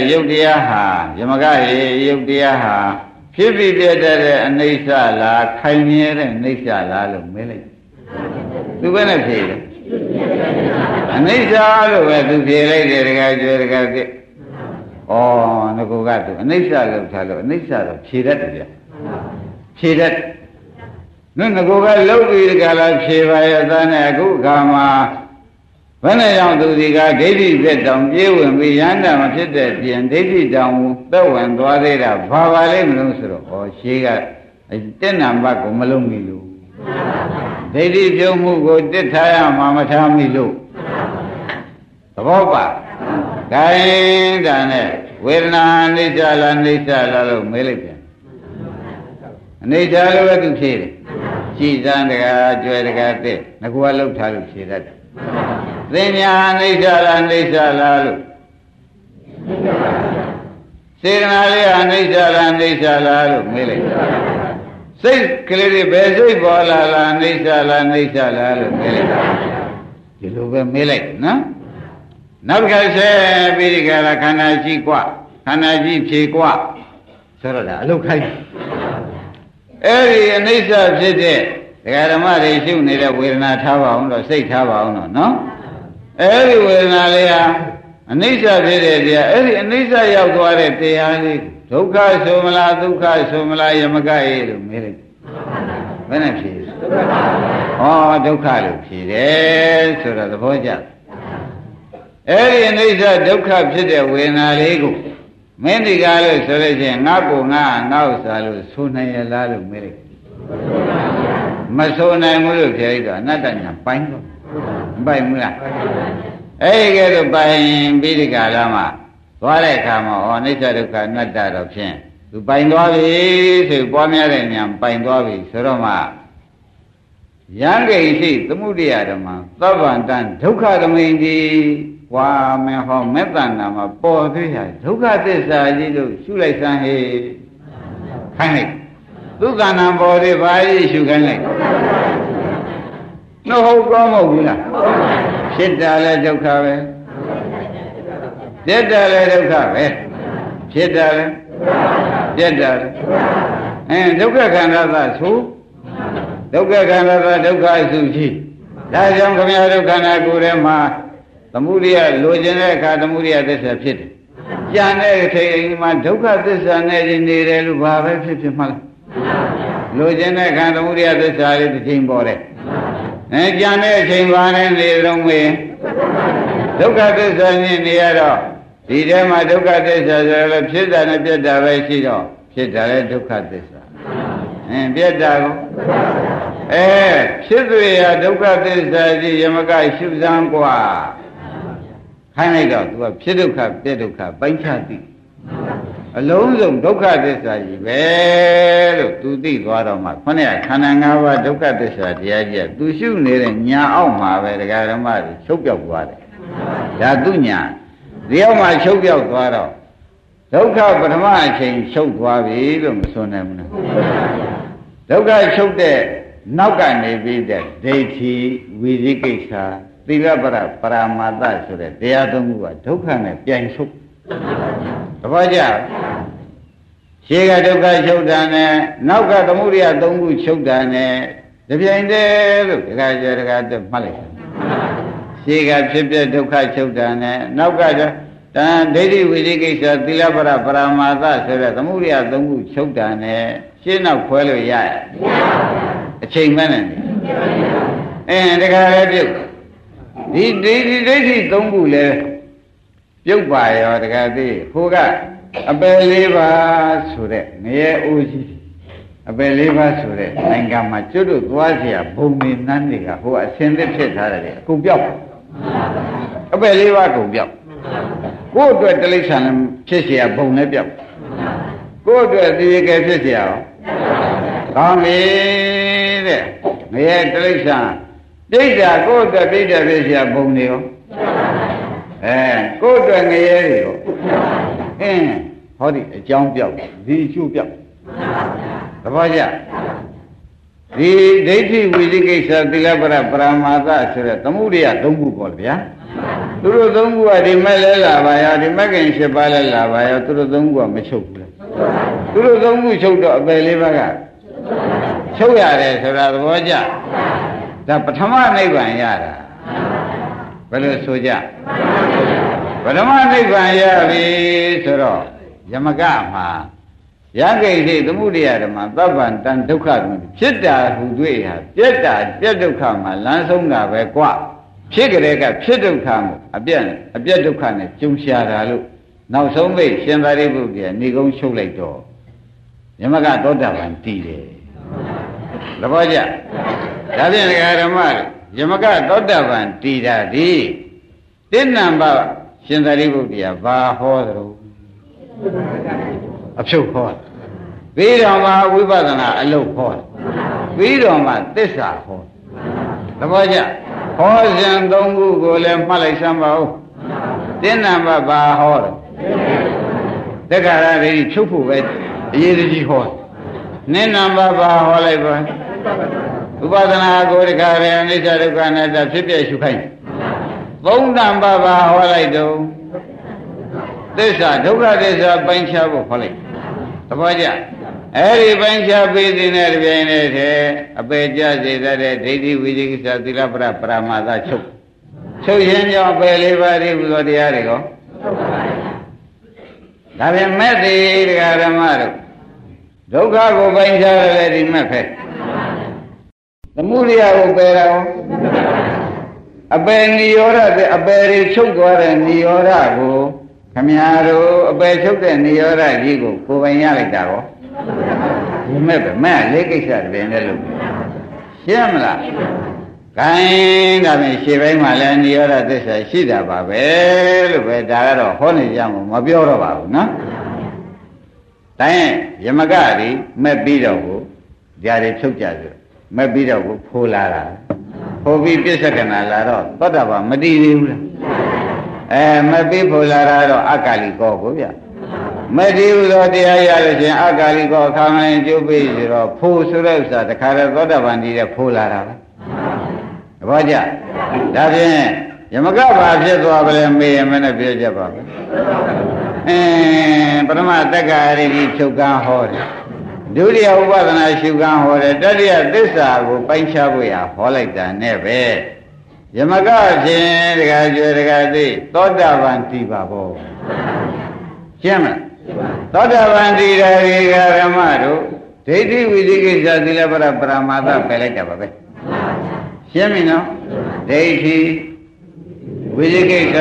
ယုတ်တရားဟာယမကရေယုတ်တရားဟာဖြစ်ပြီးပြတဲ့အနိစ္စလားခိုင်မြဲတဲ့အိဋ္ဌလားလို့မေးလိုက်သူကလည်းဖြေတယ် အနိစ္စလို့ပဲသူဖြေလိုက်တယ်တကယ်ကျွဲတကယ်ပြစ်ဩငကူကသူအနိစ္စလို့ထားလို့အနိစ္စတော့ဖြေတတ်တယ်ဗျဖြေတတ်နုငကိုကလှုပ်ပြီးကြလားဖြေပါရဲ့သားနဲ့အခုအခါမှာဘယ်နဲ့ကြောင့်သူဒီကဒိဋ္ဌိသက်တောင်ပြေးဝင်ပြီးရဟန္တာမဖြစ်တဲ့ပြင်ဒိဋ္ဌိတောင်သက်ဝင်သွားသေးတာဘာပါလိမ့်မလို့ဆိုတော့ဟောရှေးကတက်နံပါတ်ကိုမလုံးမိလို့ ဒိဋ္ဌိပြုံးမှုကိုတစ်ထားရမှာမထားမိလို့သဘောပါဂိုင်းတာနဲ့ဝေဒနာအိဋ္ဌလားအိဋ္ဌလားလို့မေးလိုက်ပြန်အိဋ္ဌလို့ပဲသူဖြေတယ်ကြည်စံတကားကျွဲတကားတဲ့ငကွာလောက်ထားလို့ဖြေတတ်တယ်သင်ညာအိဋ္ဌလားအိဋ္ဌလားလို့စေတနာလေးအိဋ္ဌလားအိဋ္ဌလားလို့မေးလိုက် စိတ်ကလေးတွေဘယ်စိတ်ပေါ်လာလားအိဋ္ဌလားအိဋ္ဌလားလို့မေးလိုက်ဒီလိုပဲမေးလိုက်နော်နောက်တစ်ခါဆက်ပြီးဒီကလာခန္ဓာရှိกว่าခန္ဓာရှိဖြေกว่าဆိုတော့ဒါအလုတ်ခိုင်းအဲ့ဒီအနိစ္စဖြစ်တဲ့ဒကာဓမ္မတွေရှုနေတဲ့ဝေဒနာထားပါအောင်တော့စိတ်ထားပါအောင်တော့နော်အဲ့ဒီဝေဒနာလေးဟာအနိစ္စဖြစ်တဲ့တရားအဲ့ဒီအနိစ္စရောက်သွားတဲ့တရားလေး ဒုက္ခဆိုမလားဒုက္ခဆိုမလားယမကရေးလို့မေးလိုက်ဘယ်နဲ့ဖြေဟောဒုက္ခလို့ဖြေတယ်ဆိုတော့သဘောကျအဲ့ဒီအနိစ္စဒုက္ခဖြစ်တဲ့ဝေဒနာလေးကိုမင်းဒီကားလို့ဆိုလို့ချင်းငါ့ကိုငါငါ့ဥစ္စာလို့ဆိုနိုင်ရလားလို့မေးလိုက်မဆိုနိုင်ဘူးလို့ဖြေလိုက်တော့အနတ္တညာပိုင်းတော့မပိုင်ဘူးလားအဲ့ဒီကဲတော့ပိုင်ပြီးဒီကာလမှာ သွားတဲ့အခါမှာဟောအနိစ္စဒုက္ခအနတ္တတော့ဖြင့်သူပိုင်သွားပြီဆိုပွားများတဲ့ဉာဏ်ပိုင်သွားပြီဆိုတော့မှယံဂိရှိသမှုရိယဓမ္မသဗ္ဗန္တံဒုက္ခသမိန်တိဝါမေဟောမေတ္တနာမှာပေါ်သေးရဒုက္ခသစ္စာကြီးလို့ရှုလိုက်စမ်းဟေးခိုင်းလိုက်ဒုက္ခနာပေါ်သေးပါကြီးရှုခိုင်းလိုက်နှုတ်ဟုတ်ကောမဟုတ်ဘူးလားဖြစ်တာလဲဒုက္ခပဲ ပြက်တာလဲဒုက္ခပဲဖြစ်တာလဲပြက်တာလဲအဲဒုက္ခခန္ဓာသဆိုဒုက္ခခန္ဓာသဒုက္ခအစုရှိဒါကြောင့်ခမရဒုက္ခနာကိုယ်ထဲမှာသမုဒိယလိုချင်တဲ့အခါသမုဒိယသစ္စာဖြစ်တယ်။ကြံတဲ့အချိန်မှာဒုက္ခသစ္စာနဲ့နေတယ်လို့ဘာပဲဖြစ်ဖြစ်မှလား။လိုချင်တဲ့အခါသမုဒိယသစ္စာလေးတစ်ချိန်ပေါ်တယ်။အဲကြံတဲ့အချိန်ဘာနဲ့နေတော့မေး ဒုက္ခသစ္စာနဲ့နေရတော့ဒီထဲမှာဒုက္ခသစ္စာဆိုလည်းဖြစ်တာနဲ့ပြတ်တာပဲရှိတော့ဖြစ်တာလည်းဒုက္ခသစ္စာ။အင်းပြတ်တာကိုအဲဖြစ်သွေရဒုက္ခသစ္စာကြီးယမကရှုစမ်းกว่าခိုင်းလိုက်တော့ तू ကဖြစ်ဒုက္ခပြက်ဒုက္ခပိုင်းခြားသိအလုံးစုံဒုက္ခသစ္စာကြီးပဲလို့ तू သိသွားတော့မှခொနဲ့ခန္ဓာ၅ပါးဒုက္ခသစ္စာတရားကြီးက तू ရှုနေတဲ့ညာအောက်မှာပဲတရားဓမ္မတွေချုပ်ပြောက်သွားတယ် ဒါသူညာဒီအောက်မှာချုပ်ပြောက်သွားတော့ဒုက္ခပထမအချိန်ချုပ်သွားပြီလို့မဆိုနိုင်ဘူးနော်ဒုက္ခချုပ်တဲ့နောက်ကနေပြီးတဲ့ဒိဋ္ဌိဝိသိကိစ္စသီလပရပရာမာသဆိုတဲ့တရားသုံးခုကဒုက္ခနဲ့ပြိုင်ချုပ်တပည့်ကြရှေးကဒုက္ခချုပ်တာနဲ့နောက်ကသမုဒိယသုံးခုချုပ်တာနဲ့တပြိုင်တည်းလို့ဒကာကျဒကာတက်မှတ်လိုက် ရှေးကဖြစ်ပြဒုက္ခချုပ်တာနဲ့နောက်ကတန်ဒိဋ္ဌိဝိသိကိစ္စသီလပရပရာမာသဆိုတဲ့သမုဒိယသုံးခုချုပ်တာနဲ့ရှင်းနောက်ခွဲလို့ရရအချိန်မှန်းနေအင်းတခါလည်းပြုတ်ဒီဒိဋ္ဌိဒိဋ္ဌိသုံးခုလည်းပြုတ်ပါရောတခါသေးဟိုကအပယ်လေးပါဆိုတဲ့ငရဲအိုးကြီးအပယ်လေးပါဆိုတဲ့နိုင်ငံမှာကျွတ်တို့သွားเสียဘုံနေနန်းတွေကဟိုအစင်သစ်ဖြစ်ထားတယ်အကုန်ပြောက် အပယ်လေးပါအကုန်ပြောက်ကိုယ့်အတွက်တိရစ္ဆာန်ဖြစ်เสียဘုံလည်းပြောက်ကိုယ့်အတွက်သေကယ်ဖြစ်เสียရောကောင်းပြီတဲ့ငရဲတိရစ္ဆာန်ပြိတ္တာကိုယ့်အတွက်ပြိတ္တာဖြစ်เสียဘုံနေရောအဲကိုယ့်အတွက်ငရဲတွေရောအင်းဟောဒီအကြောင်းပြောက်ဒီအကျိုးပြောက်သဘောကျ ဒီဒိဋ္ဌိဝိသိကိစ္စသီလပရပရမာသဆိုတဲ့သမှုရိယသုံးခုပေါ့ဗျာသူတို့သုံးခုကဒီမဲ့လဲလာပါရောဒီမဲ့ခင်၈ပါးလဲလာပါရောသူတို့သုံးခုကမချုပ်ဘူးလေသူတို့သုံးခုချုပ်တော့အပယ်လေးပါးကချုပ်ရတယ်ဆိုတာသဘောကျဒါပထမနိဗ္ဗာန်ရတာဘယ်လိုဆိုကြပထမနိဗ္ဗာန်ရပြီဆိုတော့ယမကမှာ ယဂိတိသမုဒိယဓမ္မသဗ္ဗံတန်ဒုက္ခဖြစ်တာဟူတွေ့ဟာပြက်တာပြက်ဒုက္ခမှာလမ်းဆုံးတာပဲကွဖြစ်ကြတဲ့ကဖြစ်ဒုက္ခမှုအပြက်အပြက်ဒုက္ခနဲ့ကြုံရှာတာလို့နောက်ဆုံးပိတ်ရှင်သာရိပုတ္တရာဏိကုံးချုပ်လိုက်တော့ယမကသောတာပန်တည်တယ်သဘောကျဒါဖြင့်ဓမ္မယမကသောတာပန်တည်တာဒီတိဏ္ဏဘရှင်သာရိပုတ္တရာဘာဟောသလဲ အဖြုတ်ဟောတယ်ပြီးတော့မှဝိပဿနာအလုပ်ဟောတယ်ပြီးတော့မှသစ္စာဟောသဘောကျဟောစဉ်သုံးခုကိုလည်းမှတ်လိုက်စမ်းပါဦးတင်းနံပါတ်ဘာဟောတယ်တက္ကရာဒိဋ္ဌိဖြုတ်ဖို့ပဲအရေးကြီးဟောနင်းနံပါတ်ဘာဟောလိုက်ပါဥပဒနာကိုတခါရအနိစ္စဒုက္ခအနတ္တဖြစ်ပြရှုခိုင်းသုံးနံပါတ်ဘာဟောလိုက်တော့ သစ္စာဒုက္ခသစ္စာပိုင်းခြားဖို့ဟောလိုက်သဘောကျအဲ့ဒီပိုင်းခြားပေးတဲ့တပြိုင်တည်းတည်းအပေကြစေတဲ့ဒိဋ္ဌိဝိသိကိစ္စသီလပရပရမသချုပ်ချုပ်ရင်ကြောင့်အပေလေးပါးဒီဘုသောတရားတွေကောဒါပြန်မဲ့သေးတရားဓမ္မတို့ဒုက္ခကိုပိုင်းခြားရတဲ့ဒီမဲ့ဖက်သမုဒိယကိုပယ်တာရောအပေနိရောဓတဲ့အပေတွေချုပ်သွားတဲ့နိရောဓကို ခမညာတို့အပယ်ချုပ်တဲ့နိရောဓကြီးကိုကိုယ်ပိုင်ရလိုက်တာရောဒီမဲ့ပဲမဲ့လေးကိစ္စတပင်လည်းလို့ရှင်းမလားခိုင်းဒါဖြင့်ရှေ့ပိုင်းမှာလည်းနိရောဓသစ္စာရှိတာပါပဲလို့ပဲဒါကတော့ဟောနေကြမှာမပြောတော့ပါဘူးနော်တိုင်းယမကတွေမဲ့ပြီးတော့ကိုဓာတ်တွေဖြုတ်ကြဆိုမဲ့ပြီးတော့ကိုဖိုးလာတာဖိုးပြီးပြစ္ဆကနာလာတော့သောတာပန်မတည်သေးဘူးလား အဲမပြီးဖို့လာတာတော့အကာလီကောကိုဗျမတည်ဘူးသောတရားရလို့ချင်းအကာလီကောခံရင်ကျုပ်ပြီးဆိုတော့ဖို့ဆိုတဲ့ဥစ္စာတခါတော့သောတာပန်တည်တဲ့ဖိုးလာတာပဲတပည့်ကြဒါဖြင့်ယမကဘာဖြစ်သွားပါလဲမေးရင်မနဲ့ပြောကြပါပဲအင်းပရမတက္ကရာတိဖြုတ်ကန်းဟောတယ်ဒုတိယဥပဒနာရှုကန်းဟောတယ်တတိယသစ္စာကိုပိုင်းခြားဖို့ရဟောလိုက်တာနဲ့ပဲ ယမကဖြင့်တခါကျွေတခါသိသောတာပန်တည်ပါဘောရှင်းမလားသောတာပန်တည်တယ်ဒီကဓမ္မတို့ဒိဋ္ဌိဝိသိကိစ္စသီလပရပရမာသပယ်လိုက်တာပါပဲရှင်းပြီနော်ဒိဋ္ဌိဝိသိကိစ္စ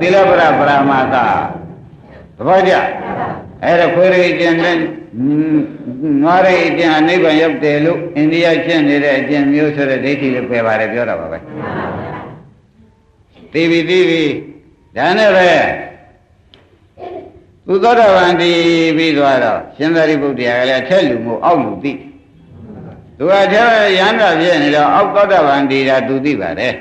သီလပရပရမာသသဘောကျအဲ့ဒါခွေးရိတ်ကျင်တဲ့ငါးရိတ်ကျင်အနိဗ္ဗာန်ရောက်တယ်လို့အိန္ဒိယကျင့်နေတဲ့အကျင့်မျိုးဆိုတဲ့ဒိဋ္ဌိလေးပယ်ပါတယ်ပြောတာပါပဲ သိပြီသိပြီဒါနဲ့ပဲသူသောတာပန်တည်ပြီးသွားတော့ရှင်သာရိပုတ္တရာကလည်းထက်လူမှုအောက်လူသိသူကထဲရဟန္တာဖြစ်နေတော့အောက်သောတာပန်တည်တာသူသိပါတယ်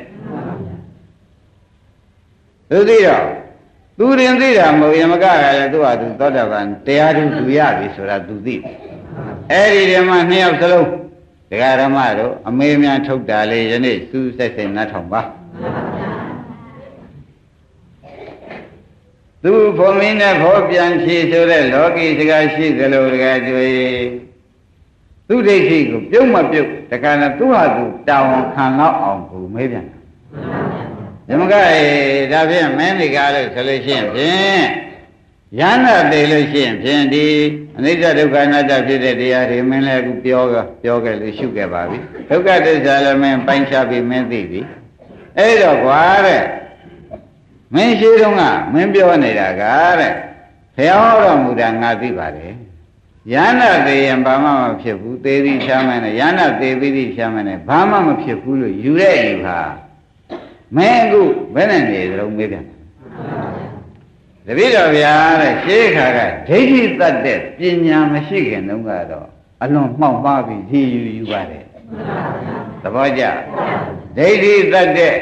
သူသိတော့သူရင်သိတာမဟုတ်ယမကကလည်းသူ့ဟာသူသောတာပန်တရားသူသူရပြီဆိုတာသူသိအဲ့ဒီဓမ္မနှစ်ယောက်စလုံးဒကာဓမ္မတို့အမေများထုတ်တာလေးယနေ့စူးစိုက်စိတ်နှထောင်ပါ သူဘုံမင်းနဲ့ဘောပြန်ဖြေဆိုတဲ့လောကီစကားရှိသလိုတကယ်တွေ့သူဒိဋ္ဌိကိုပြုတ်မပြုတ်တခါနဲ့သူ့ဟာသူတောင်းခံတော့အောင်ကိုမေးပြန်ဓမ္မကရေဒါဖြင့်မင်းဒီကားလို့ဆိုလို့ရှိရင်ဖြင့်ရဟန္တာတည်လို့ရှိရင်ဖြင့်ဒီအနိစ္စဒုက္ခအနတ္တဖြစ်တဲ့တရားတွေမင်းလည်းအခုပြောပြောခဲ့လို့ရှုခဲ့ပါပြီဒုက္ခသစ္စာလည်းမင်းပိုင်းခြားပြီးမင်းသိပြီအဲ့တော့ကွာတဲ့ မင်းရှိတုန်းကမင်းပြောနေတာကတဲ့ဘုရားဟောတော်မူတာငါသိပါတယ်ယန္နာသေးရင်ဘာမှမဖြစ်ဘူးသေသည်ဖြားမယ်နဲ့ယန္နာသေပြီးသည်ဖြားမယ်နဲ့ဘာမှမဖြစ်ဘူးလို့ယူတဲ့ယူဟာမင်းအခုဘယ်နဲ့နေသလုံးမေးပြန်တပည့်တော်ဗျာတဲ့ရှေးခါကဒိဋ္ဌိတတ်တဲ့ပညာမရှိခင်တုန်းကတော့အလွန်မှောက်ပါပြီးဖြည်ယူယူပါတယ်သဘောကျဒိဋ္ဌိတတ်တဲ့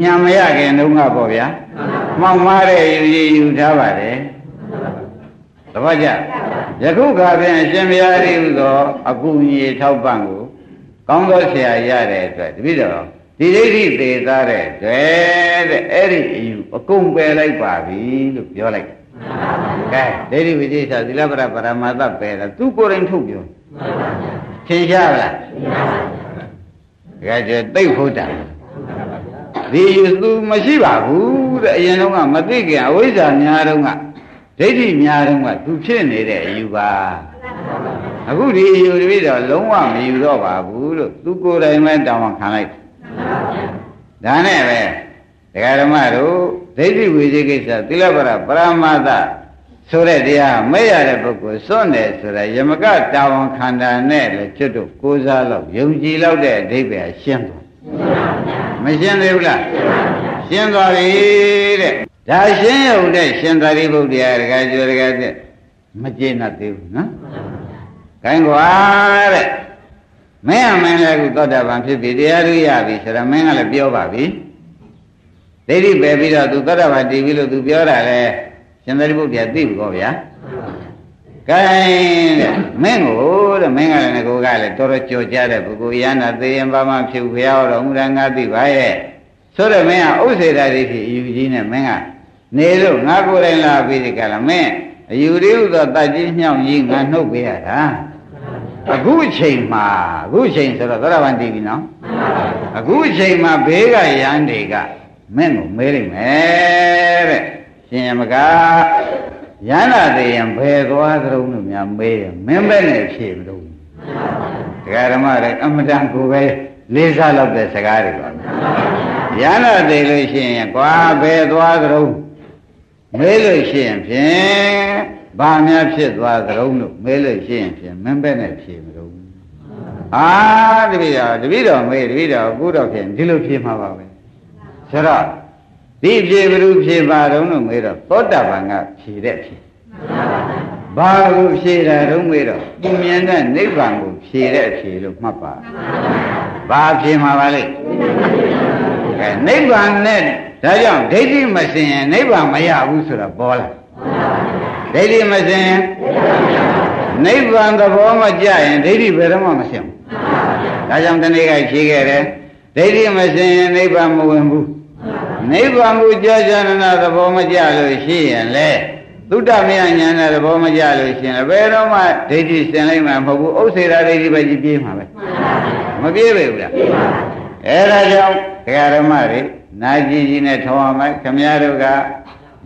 ညာမရခင်တုန်းကပေါ့ဗျာမှောက်မားတဲ့ယူယူထားပါတယ်သဘောကျယခုခါဖြင့်ရှင်ဘုရားရိဟုသောအကူအညီထောက်ပံ့ကိုကောင်းသောဆရာရတဲ့အတွက်တပည့်တော်ဒီဒိဋ္ဌိသေးသားတဲ့တွေ့တဲ့အဲ့ဒီအယူအကုန်ပယ်လိုက်ပါပြီလို့ပြောလိုက်ကဲဒိဋ္ဌိဝိသေသသီလပရပရမသပယ်တာသူကိုယ်တိုင်ထုတ်ပြောသင်ရှားလားကဲကျသိဖို့တာ ဒီယူသူမရှိပါဘူးတဲ့အရင်တော့ကမသိခင်အဝိဇ္ဇာများတော့ကဒိဋ္ဌိများတော့ကသူဖြစ်နေတဲ့အယူပါအခုဒီအယူတပိတော့လုံးဝမယူတော့ပါဘူးလို့သူကိုယ်တိုင်ပဲတောင်းခံလိုက်ဒါနဲ့ပဲဒကာဓမ္မတို့ဒိဋ္ဌိဝိသေကိစ္စသီလပရပရမတ္တဆိုတဲ့တရားမဲ့ရတဲ့ပုဂ္ဂိုလ်စွန့်တယ်ဆိုတဲ့ယမကတာဝန်ခန္ဓာနဲ့လည်းကျွတ်တို့ကိုးစားလောက်ယုံကြည်လောက်တဲ့အဓိပ္ပာယ်ရှင်းသွား မရှင်းသေးဘူးလားရှင်းသွားပြီတဲ့ဒါရှင်းရုံတဲ့ရှင်သာရိပုတ္တရာတကယ်ကြွယ်တကယ်တဲ့မကျေနပ်သေးဘူးနော်ခိုင်းကွာတဲ့မင်းအမင်းလည်းခုသောတာပန်ဖြစ်ပြီတရားသူရပြီဆိုတော့မင်းကလည်းပြောပါပြီဒိဋ္ဌိပယ်ပြီးတော့သူသောတာပန်တည်ပြီလို့သူပြောတာလေရှင်သာရိပုတ္တရာသိပြီကောဗျာ ကဲတဲ့မင်းကိုတဲ့မင်းကလည်းငကိုကလည်းတော်တော်ကြော်ကြတဲ့ပုဂ္ဂိုလ်ရဟနာသေရင်ဘာမှဖြစ်ဘုရားတော်မူတာငါသိပါရဲ့ဆိုတော့မင်းကဥစ္စေတာဒိဋ္ဌိအယူကြီးနဲ့မင်းကနေလို့ငါကိုယ်တိုင်လာပြီးဒီကလာမင်းအယူရည်ဥသောတတ်ကြီးညှောင်းကြီးငါနှုတ်ပေးရတာအခုအချိန်မှာအခုအချိန်ဆိုတော့သရဝန္တီပြီနော်အခုအချိန်မှာဘေးကရန်တွေကမင်းကိုမေးလိုက်မယ်တဲ့ရှင်ယမက ရဟနာသေးရင်ဘယ်သွားသရုံးလို့များမေးရင်မင်းပဲနဲ့ဖြေမလို့တရားဓမ္မတွေအမတန်ကိုပဲလေးစားလောက်တဲ့စကားတွေပါရဟနာသေးလို့ရှိရင်ကွာဘယ်သွားသရုံးမေးလို့ရှိရင်ဖြင့်ဘာများဖြစ်သွားသရုံးလို့မေးလို့ရှိရင်ဖြင့်မင်းပဲနဲ့ဖြေမလို့အာတပည့်တော်တပည့်တော်မေးတပည့်တော်အခုတော့ဖြင့်ဒီလိုဖြေမှာပါပဲဆိုတော့ ဒီဖြေဘ누구ဖြေပါတော့လို့မေးတော့သောတာပန်ကဖြေတဲ့ဖြေဘာကိုဖြေတာတော့မေးတော့သူမြင်တဲ့နိဗ္ဗာန်ကိုဖြေတဲ့ဖြေလို့မှတ်ပါဘာဖြေမှာပါလဲအဲနိဗ္ဗာန်နဲ့ဒါကြောင့်ဒိဋ္ဌိမစင်ရင်နိဗ္ဗာန်မရဘူးဆိုတာပေါ်လာဒိဋ္ဌိမစင်ရင်နိဗ္ဗာန်သဘောမကျရင်ဒိဋ္ဌိဘယ်တော့မှမစင်ဘူးဒါကြောင့်တနေ့ကဖြေခဲ့တယ်ဒိဋ္ဌိမစင်ရင်နိဗ္ဗာန်မဝင်ဘူး နိဗ္ဗာန်ကိုကြာကြာနာသဘောမကျလို့ရှိရင်လေသုတမယညာနဲ့သဘောမကျလို့ရှိရင်ဘယ်တော့မှဒိဋ္ဌိစင်လိုက်မှာမဟုတ်ဘူးဥစ္စေရာဒိဋ္ဌိပဲကြီးပြေးမှာပဲမပြေးပဲဘူးလားအဲဒါကြောင့်ဒကာဓမ္မတွေနာကြည်ကြီးနဲ့ထောင်းအောင်မယ်ခမည်းတော်က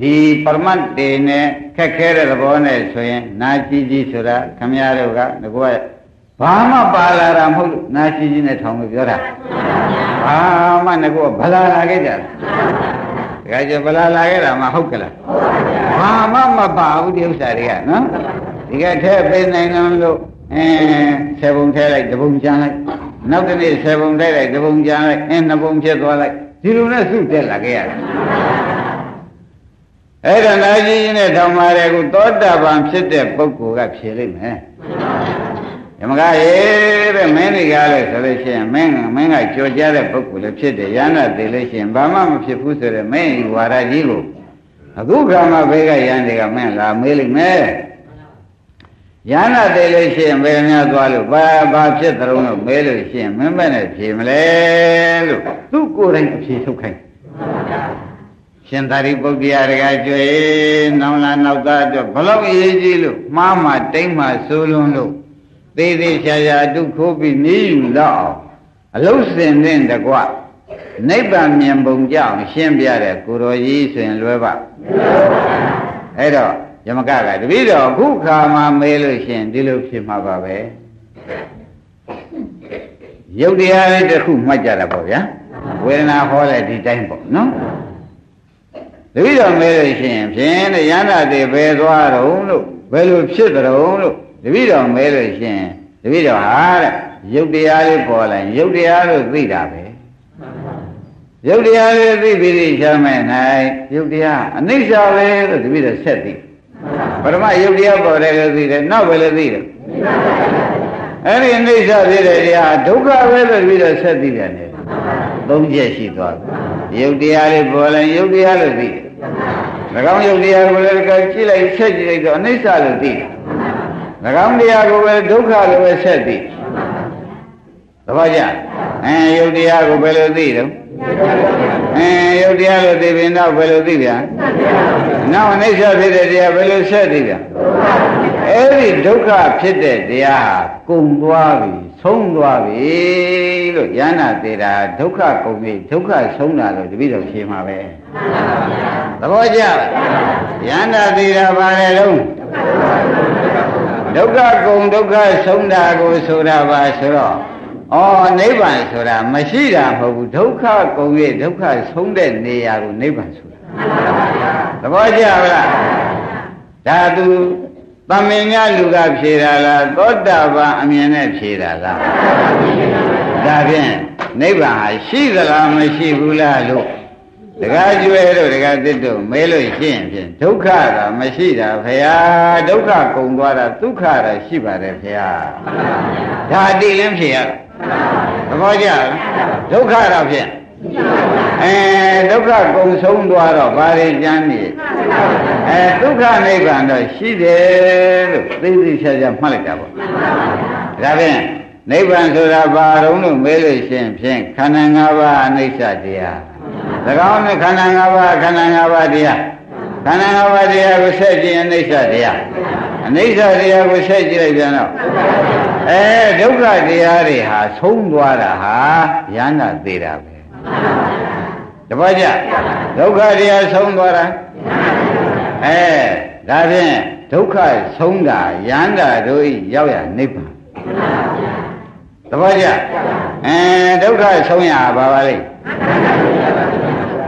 ဒီပရမတ်တေနဲ့ခက်ခဲတဲ့သဘောနဲ့ဆိုရင်နာကြည်ကြီးဆိုတာခမည်းတော်ကငကော ဘာမှပါလာတာမဟုတ်လို့နာကြည်ကြီးနဲ့ထောင်းလို့ပြောတာဘာမှငကောဗလာလာခဲ့ကြတယ်တခါကျဗလာလာခဲ့တာမှဟုတ်ကလားဘာမှမပါဘူးဒီဥစ္စာတွေကနော်ဒီကထဲပေးနိုင်တယ်လို့အဲဆယ်ပုံထဲလိုက်တပုံချမ်းလိုက်နောက်တစ်နေ့ဆယ်ပုံထဲလိုက်တပုံချမ်းလိုက်အင်းနှစ်ပုံဖြစ်သွားလိုက်ဒီလိုနဲ့စုတက်လာခဲ့ရတယ်အဲ့ဒါနာကြီးကြီးနဲ့ထောင်မာတဲ့ကိုသောတာပန်ဖြစ်တဲ့ပုဂ္ဂိုလ်ကဖြေလိုက်မယ် ယမကရေတဲ့မင်းတွေကလည်းဆိုလို့ရှိရင်မင်းမင်းကကြော်ကြတဲ့ပုဂ္ဂိုလ်လည်းဖြစ်တယ်ရဟနာသေးလို့ရှိရင်ဘာမှမဖြစ်ဘူးဆိုတော့မင်းဝါရကြီးကိုအခုကမှဘေးကရန်တွေကမင်းလာမေးလိုက်မယ်ရဟနာသေးလို့ရှိရင်ဘယ်များသွားလို့ဘာဘာဖြစ်သရုံးလို့မေးလို့ရှိရင်မင်းပဲနဲ့ဖြေမလဲလို့သူ့ကိုယ်တိုင်အဖြေထုတ်ခိုင်းရှင်သာရိပုတ္တရာတကကြွေနောင်လာနောက်သားအတွက်ဘလောက်အရေးကြီးလို့မှားမှတိမ့်မှဆိုလွန်းလို့ သေးသေးချာချာဒုက္ခပြီးနေယူတော့အောင်အလုံးစင်တဲ့တကွနိဗ္ဗာန်မြင်ပုံကြောင့်ရှင်းပြတဲ့ကိုတော်ကြီးဆိုရင်လွယ်ပါအဲ့တော့ယမကကတပည့်တော်အခုခါမှမေးလို့ရှင်ဒီလိုဖြစ်မှာပါပဲယုတ်တရားလေးတစ်ခုမှတ်ကြတာပေါ့ဗျာဝေဒနာဟောတဲ့ဒီတိုင်းပေါ့နော်တပည့်တော်မေးလို့ရှင်ဖြင့်တဲ့ရဟန္တာတွေဘယ်သွားတော့လို့ဘယ်လိုဖြစ်ကြတော့လို့ တပည့်တော်မဲလို့ရှင်တပည့်တော်ဟာတဲ့ရုပ်တရားလေးပေါ်လာရုပ်တရားလို့သိတာပဲရုပ်တရားလေးသိပြီးသိချမ်းမဲ့၌ရုပ်တရားအနိစ္စပဲလို့တပည့်တော်ဆက်သိပရမရုပ်တရားပေါ်တယ်လို့သိတယ်နောက်ပဲလို့သိတယ်အဲ့ဒီအနိစ္စဖြစ်တဲ့တရားဒုက္ခပဲလို့တပည့်တော်ဆက်သိတယ်နဲ့သုံးချက်ရှိသွားတယ်ရုပ်တရားလေးပေါ်လာရုပ်တရားလို့သိတယ်၎င်းရုပ်တရားကိုလည်းကြည့်လိုက်ဆက်ကြည့်လိုက်တော့အနိစ္စလို့သိတယ်၎ င်းတရားကိုပဲဒုက္ခလို့ပဲဆက်သိသဘောကျအဲယုတ်တရားကိုဘယ်လိုသိတော့အဲယုတ်တရားလို့သိပြီးနောက်ဘယ်လိုသိပြန်နောက်အနိစ္စဖြစ်တဲ့တရားဘယ်လိုဆက်သိပြန်အဲ့ဒီဒုက္ခဖြစ်တဲ့တရားဟာကုံသွားပြီဆုံးသွားပြီလို့ယန္နာသေးတာဒုက္ခကုံပြီဒုက္ခဆုံးတာလို့တပည့်တော်ဖြေမှာပဲသဘောကျယန္နာသေးတာဘာလဲလုံး ဒုက္ခကုံဒုက္ခဆုံးတာကိုဆိုတာပါဆိုတော့ဩနိဗ္ဗာန်ဆိုတာမရှိတာမဟုတ်ဘူးဒုက္ခကုံရဲ့ဒုက္ခဆုံးတဲ့နေရာကိုနိဗ္ဗာန်ဆိုတာသဘောကျလားဒါသူတမင်များလူကဖြေတာလားသောတာပန်အမြင်နဲ့ဖြေတာလားဒါဖြင့်နိဗ္ဗာန်ဟာရှိသလားမရှိဘူးလားလို့ တကားကျွဲတို့တကားတစ်တို့မဲလို့ရှိရင်ဖြင့်ဒုက္ခကမရှိတာဖရာဒုက္ခကုန်သွားတာဒုက္ခတော့ရှိပါတယ်ဖရာဒါအတိလင်းဖြေရသဘောကျလားဒုက္ခတော့ဖြင့်အဲဒုက္ခကုံဆုံးသွားတော့ဘာတွေကြမ်းနေအဲဒုက္ခနိဗ္ဗာန်တော့ရှိတယ်လို့သိသိချာချာမှတ်လိုက်တာပေါ့ဒါဖြင့်နိဗ္ဗာန်ဆိုတာဘာတုံးလို့မေးလို့ရှိရင်ဖြင့်ခန္ဓာ၅ပါးအနိစ္စတရား၎ င်းနဲ့ခန္ဓာ၅ပါးခန္ဓာ၅ပါးတရားခန္ဓာ၅ပါးတရားကိုဆက်ကြည့်အနိစ္စတရားအနိစ္စတရားကိုဆက်ကြည့်လိုက်ပြန်တော့အဲဒုက္ခတရားတွေဟာဆုံးသွားတာဟာယန္တာသေးတာပဲတပည့်ကြဒုက္ခတရားဆုံးသွားတာအဲဒါဖြင့်ဒုက္ခဆုံးတာယန္တာတို့ဤရောက်ရနိဗ္ဗာန်တပည့်ကြအဲဒုက္ခဆုံးရပါပါလိမ့်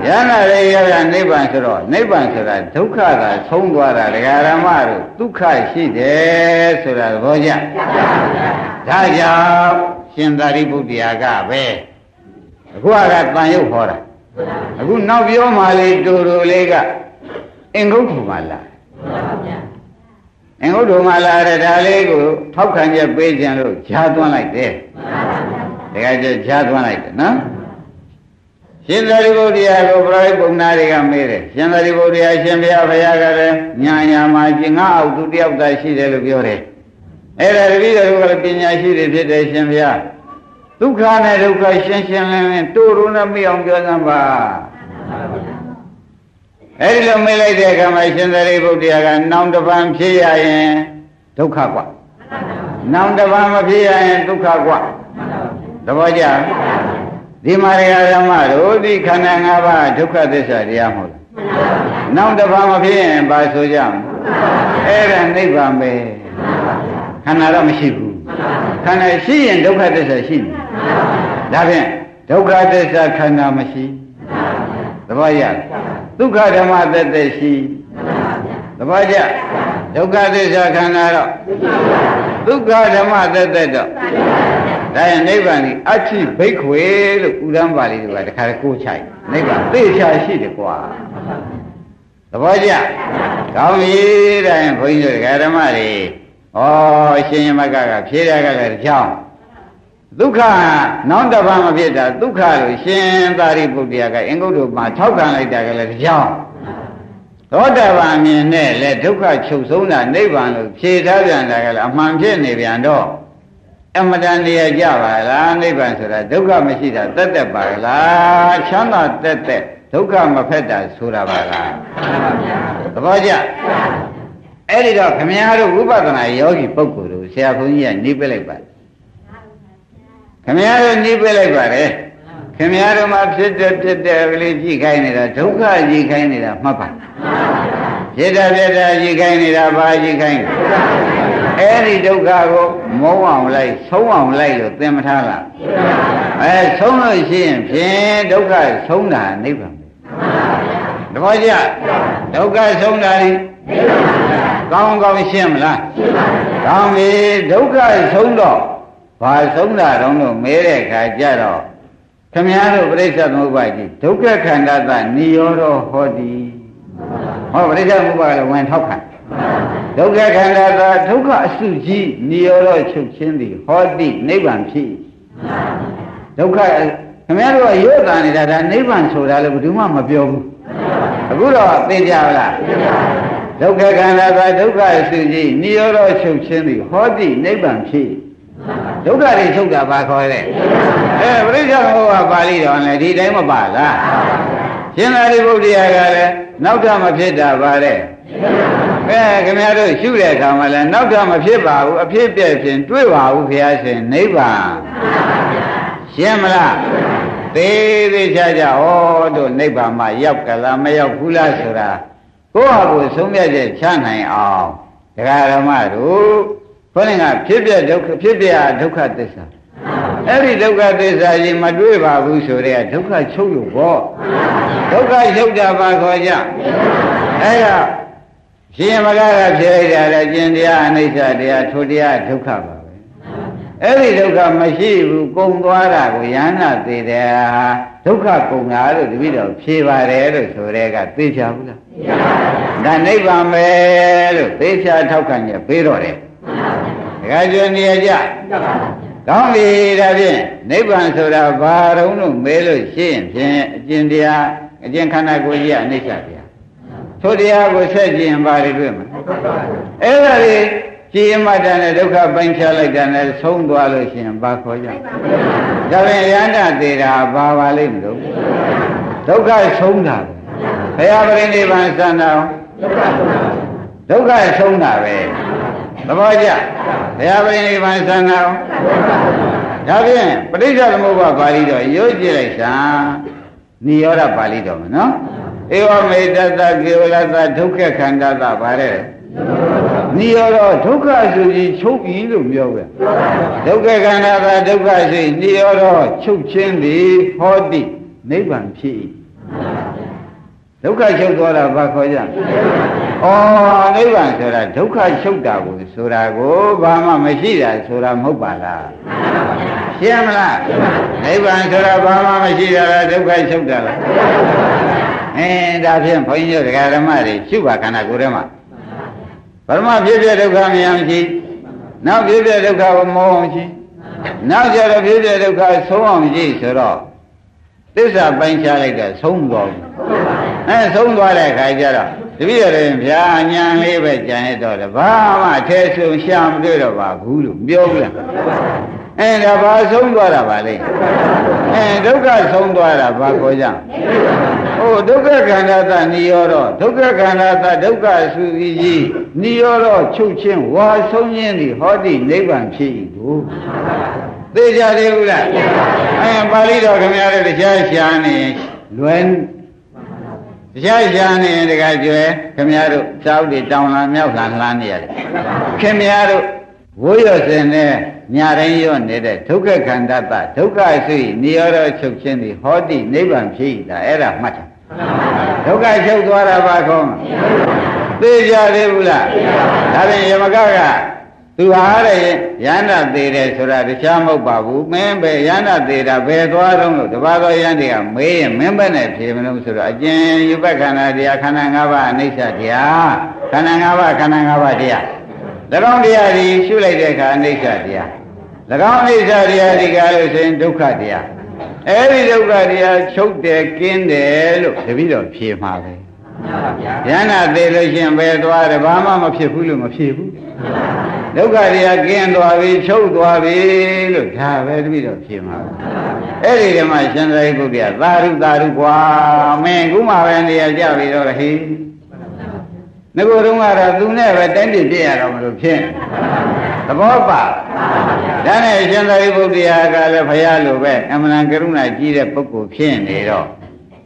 ယန္တာရေရောက်ရနိဗ္ဗာန်ဆိုတော့နိဗ္ဗာန်ဆိုတာဒုက္ခကဆုံးသွားတာဒကာရမတို့ဒုက္ခရှိတယ်ဆိုတာသဘောကျဒါကြောင့်ရှင်သာရိပုတ္တရာကပဲအခုကတန်ရုပ်ဟောတာအခုနောက်ပြောမှလေးတူတူလေးကအင်္ဂုတ္တမလာအင်္ဂုတ္တမလာတဲ့ဒါလေးကိုထောက်ခံချက်ပေးခြင်းလို့ဂျားသွန်းလိုက်တယ်တကယ်ကျဂျားသွန်းလိုက်တယ်နော် ရှင်သာရိပုတ္တရာကိုပြိုင်ပုံနာတွေကမေးတယ်ရှင်သာရိပုတ္တရာရှင်ဘုရားဘုရားကလည်းညာညာမှာကျင်ငါအောက်သူတယောက်သာရှိတယ်လို့ပြောတယ်အဲ့ဒါတပည့်တော်ကလည်းပညာရှိတွေဖြစ်တယ်ရှင်ဘုရားဒုက္ခနဲ့ဒုက္ခရှင်းရှင်းလင်းလင်းတူတူနဲ့မအောင်ပြောစမ်းပါအဲ့ဒီလိုမေးလိုက်တဲ့အခါမှာရှင်သာရိပုတ္တရာကနောင်တပံဖြစ်ရရင်ဒုက္ခกว่าနောင်တပံမဖြစ်ရရင်ဒုက္ခกว่าသဘောကျ ဒီမာရိယဓမ္မတို့ဒီခန္ဓာ၅ပါးဒုက္ခသစ္စာတရားမဟုတ်လားနောင်တပံမဖြစ်ရင်ဘာဆိုကြမလဲအဲ့ဒါနိဗ္ဗာန်ပဲခန္ဓာတော့မရှိဘူးခန္ဓာရှိရင်ဒုက္ခသစ္စာရှိတယ်ဒါဖြင့်ဒုက္ခသစ္စာခန္ဓာမရှိသဘောရဒုက္ခဓမ္မသက်သက်ရှိသဘောကျဒုက္ခသစ္စာခန္ဓာတော့ဒုက္ခဓမ္မသက်သက်တော့ ဒါရင်နိဗ္ဗာန်ကြီးအချိဘိက္ခွေလို့ဥဒ္ဒံပါဠိတွေကတခါကိုချိုက်နိဗ္ဗာန်သိချာရှိတယ်ကွာသဘောကျကောင်းပြီဒါရင်ဘုန်းကြီးတို့ဓမ္မတွေဩရှင်ယမကကဖြေရကလည်းကြောင်းဒုက္ခနောက်တပတ်မဖြစ်တာဒုက္ခလို့ရှင်သာရိပုတ္တရာကအင်္ဂုတ္တမှာထောက်ခံလိုက်တာကလည်းကြောင်းသောတာပန်မြင်နဲ့လေဒုက္ခချုပ်ဆုံးတာနိဗ္ဗာန်လို့ဖြေထားပြန်တာကလည်းအမှန်ဖြစ်နေပြန်တော့ အမတန်နေရကြပါလားနိဗ္ဗာန်ဆိုတာဒုက္ခမရှိတာတက်တက်ပါလားချမ်းသာတက်တက်ဒုက္ခမဖက်တာဆိုတာပါလားသဘောကျအဲ့ဒီတော့ခမည်းတော်ဝိပဿနာယောဂီပုဂ္ဂိုလ်တို့ဆရာဘုန်းကြီးကနှိပ်ပြလိုက်ပါတယ်ခမည်းတော်နှိပ်ပြလိုက်ပါတယ်ခင်ဗျားတို့မှာဖြစ်တဲ့ဖြစ်တဲ့ကလေးကြည့်ခိုင်းနေတာဒုက္ခကြည့်ခိုင်းနေတာမှတ်ပါဖြစ်တာဖြစ်တာကြည့်ခိုင်းနေတာဘာကြည့်ခိုင်းအဲ့ဒီဒုက္ခကို မုံအောင်လိုက်ဆုံးအောင်လိုက်လို့သင်မထားလားအဲဆုံးလို့ရှိရင်ဖြင့်ဒုက္ခဆုံးတာနိဗ္ဗာန်တပည့်ကြဒုက္ခဆုံးတာနိကောင်းကောင်းရှင်းမလားကောင်းပြီဒုက္ခဆုံးတော့ဘာဆုံးတာတုံးလို့မဲတဲ့အခါကျတော့ခမည်းတော်ပြိဿသမုပ္ပါကြီးဒုက္ခခန္ဓာသနိရောဓဟောတိဟောပြိဿသမုပ္ပါလည်းဝင်ထောက်ခံ ဒုက္ခခန္ဓာသာဒုက္ခအစုကြီးနိရောဓချုပ်ခြင်းသည်ဟောတိနိဗ္ဗာန်ဖြစ်ဒုက္ခခင်ဗျားတို့ကရိုးတာနေတာဒါနိဗ္ဗာန်ဆိုတာလည်းဘယ်သူမှမပြောဘူးအခုတော့သိကြလားဒုက္ခခန္ဓာသာဒုက္ခအစုကြီးနိရောဓချုပ်ခြင်းသည်ဟောတိနိဗ္ဗာန်ဖြစ်ဒုက္ခတွေချုပ်တာဘာခေါ်လဲအဲပြိဿမောဟပါဠိတော်လည်းဒီတိုင်းမပါလားရှင်သာရိပုတ္တရာကလည်းဒနောက်ထပ်မဖြစ်တာပါတဲ့ ကဲခင်ဗျားတို့ရှုတဲ့အခါမှာလည်းနောက်ထပ်မဖြစ်ပါဘူးအဖြစ်ပြည့်ဖြင့်တွေ့ပါဘူးဘုရားရှင်နိဗ္ဗာန်ရှင်းမလားသေးသေးချာချာဩတို့နိဗ္ဗာန်မှာရောက်ကလားမရောက်ဘူးလားဆိုတာကိုယ့်ဟာကိုယ်ဆုံးဖြတ်ချက်ချနိုင်အောင်ဒကာရမတို့ခေါင်းကဖြစ်ပြဒုက္ခဖြစ်ပြဒုက္ခသစ္စာအဲ့ဒီဒုက္ခသစ္စာကြီးမတွေ့ပါဘူးဆိုတဲ့ဒုက္ခချုပ်လို့ပေါ့ဒုက္ခချုပ်တာပါခေါ်ကြအဲ့ဒါ ရှင်မကကဖြစ်လိုက်တာလေကျင်တရားအနိစ္စတရားထိုတရားဒုက္ခပါပဲအဲ့ဒီဒုက္ခမရှိဘူးကုံသွားတာကိုယန္နာသေးတယ်ဒုက္ခကုံတာလို့တပည့်တော်ဖြေပါတယ်လို့ဆိုတဲ့ကသိချဘူးလားသိပါပါဒါနိဗ္ဗာန်ပဲလို့သိချထောက်ခံရပေးတော့တယ်ဒကာကျွန်းနေရကြကောင်းပြီဒါဖြင့်နိဗ္ဗာန်ဆိုတာဘာတုံးလို့မဲလို့ရှိရင်ဖြင့်အကျင့်တရားအကျင့်ခန္ဓာကိုယ်ကြီးအနိစ္စတရား ထိုတရားကိုဆက်ကြည့်ရင်ဘာတွေတွေ့မလဲအဲ့ဒါတွေကြည်မှတ်တယ်နဲ့ဒုက္ခပိုင်းခြားလိုက်တယ်နဲ့ဆုံးသွားလို့ရှိရင်ဘာခေါ်ကြဒါဖြင့်ရဟန္တာသေးတာဘာပါလိမ့်မလို့ဒုက္ခဆုံးတာဘုရားပရိနိဗ္ဗာန်စံတော်ဒုက္ခဆုံးတာပဲသဘောကျဘုရားပရိနိဗ္ဗာန်စံတော်ဒါဖြင့်ပဋိစ္စသမုပ္ပါပါဠိတော်ရွတ်ကြည့်လိုက်စမ်းနိရောဓပါဠိတော်မယ်နော် ဧဝမေတ္တကေဝလတဒုက္ခခန္ဓာသဗါတဲ့နိရောဓဒုက္ခဆိုပြီးချုပ်ပြီလို့ပြောပဲဒုက္ခခန္ဓာသာဒုက္ခရှိနိရောဓချုပ်ခြင်းသည်ဟောတိနိဗ္ဗာန်ဖြစ်၏ဒုက္ခချုပ်သွားတာဘာခေါ်ကြဩနိဗ္ဗာန်ဆိုတာဒုက္ခချုပ်တာကိုဆိုတာကိုဘာမှမရှိတာဆိုတာမဟုတ်ပါလားရှင်းမလားနိဗ္ဗာန်ဆိုတာဘာမှမရှိတာလားဒုက္ခချုပ်တာလား အဲဒါဖြင့်ဘုန်းကြီးတို့ဒကာဓမ္မတွေရှုပါခန္ဓာကိုယ်ထဲမှာပရမဖြစ်ဖြစ်ဒုက္ခမယံရှိနောက်ဖြစ်ဖြစ်ဒုက္ခကိုမောအောင်ရှိနောက်ကျတော့ဖြစ်ဖြစ်ဒုက္ခဆုံးအောင်ရှိဆိုတော့သစ္စာပိုင်းခြားလိုက်တော့ဆုံးသွားဘူးအဲဆုံးသွားတဲ့အခါကျတော့တပည့်တော်ဗျာညာလေးပဲကြံရတော့တယ်ဘာမှထဲဆုံးရှာမတွေ့တော့ပါဘူးလို့ပြောဘူးလား အဲဒါဘာဆုံးသွားတာပါလဲအဲဒုက္ခဆုံးသွားတာဘာကိုကြဟိုဒုက္ခခန္ဓာသနိရောဓဒုက္ခခန္ဓာသဒုက္ခသုဤကြီးနိရောဓချုပ်ခြင်းဝါဆုံးခြင်းသည်ဟောတိနိဗ္ဗာန်ဖြစ်၏ကိုသိကြသေးဘူးလားအဲပါဠိတော်ခင်ဗျားတို့တရားရှာနေလွယ်တရားရှာနေတခါကျွဲခင်ဗျားတို့စောက်တွေတောင်းလာမြောက်လာလှမ်းနေရတယ်ခင်ဗျားတို့ ဝိရစင်နဲ့ညာတိုင်းရောနေတဲ့ဒုက္ခခန္ဓာတဒုက္ခရှိနိရောဓချုပ်ခြင်းသည်ဟောတိနိဗ္ဗာန်ဖြစ်တာအဲ့ဒါမှတ်တယ်ဒုက္ခချုပ်သွားတာပါခေါင်းသိကြသေးဘူးလားဒါဖြင့်ယမကကသူဟာတဲ့ရဟန္တာသေးတယ်ဆိုတာတခြားမဟုတ်ပါဘူးမင်းပဲရဟန္တာသေးတာဘယ်သွားတော့လို့တပါးသောရဟန်းတွေကမေးရင်မင်းပဲနဲ့ဖြေမလို့ဆိုတော့အကျဉ်းယူပက္ခန္ဓာတရားခန္ဓာ၅ပါးအနိစ္စတရားခန္ဓာ၅ပါးခန္ဓာ၅ပါးတရား၎ င်းတရားဒီရှုလိုက်တဲ့အခါအနိစ္စတရား၎င်းအနိစ္စတရားဒီကားလို့ဆိုရင်ဒုက္ခတရားအဲဒီဒုက္ခတရားချုပ်တယ်ကင်းတယ်လို့တပည့်တော်ဖြေမှာပဲရဟန္တာသေးလို့ရှင်ဘယ်သွားတယ်ဘာမှမဖြစ်ဘူးလို့မဖြစ်ဘူးဒုက္ခတရားကင်းသွားပြီချုပ်သွားပြီလို့ဒါပဲတပည့်တော်ဖြေမှာအဲ့ဒီဓမ္မရှင်သာရိပုတ္တရာသာရုသာရုကွာမင်းခုမှပဲနေရာကြပြီတော့ဟေး ငကိုယ်တုန်းကတော့သူနဲ့ပဲတိုင်းပြည်ပြည့်ရတော့မလို့ဖြစ်သဘောပါဒါနဲ့ရှင်သာရိပုတ္တရာကလည်းဘုရားလိုပဲအမှန်တန်ကရုဏာကြီးတဲ့ပုဂ္ဂိုလ်ဖြစ်နေတော့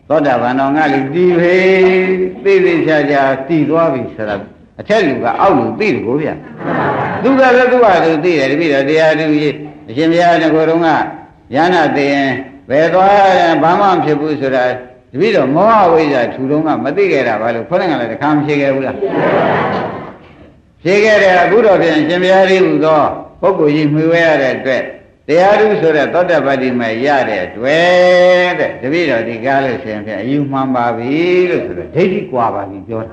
သောတာပန်တော်ငါလူတည်ဖေးသိသိချာချာတည်သွားပြီဆိုတာအထက်လူကအောက်လူသိတယ်ကိုဗျသူကလည်းသူ့ဟာသူသိတယ်တပည့်တော်တရားသူကြီးအရှင်ဘုရားငကိုယ်တုန်းကရဟနာသိရင်ဘယ်သွားရင်ဘာမှမဖြစ်ဘူးဆိုတာ တပည့်တော်မောဟဝိဇ္ဇာထူတော့ကမသိခဲ့တာဘာလို့ခေါင်းကလည်းတခါမဖြစ်ခဲ့ဘူးလားဖြစ်ခဲ့တယ်အခုတော့ပြန်ရှင်ဘုရားကြီးဟူသောပုဂ္ဂိုလ်ကြီးမှီဝဲရတဲ့အတွက်တရားဓုဆိုတဲ့သောတပတ္တိမဲ့ရတဲ့တွေ့တဲ့တပည့်တော်ဒီကားလို့ရှင်ဖြင့်အယူမှန်ပါပြီလို့ဆိုတော့ဒိဋ္ဌိကွာပါပြီပြောတာ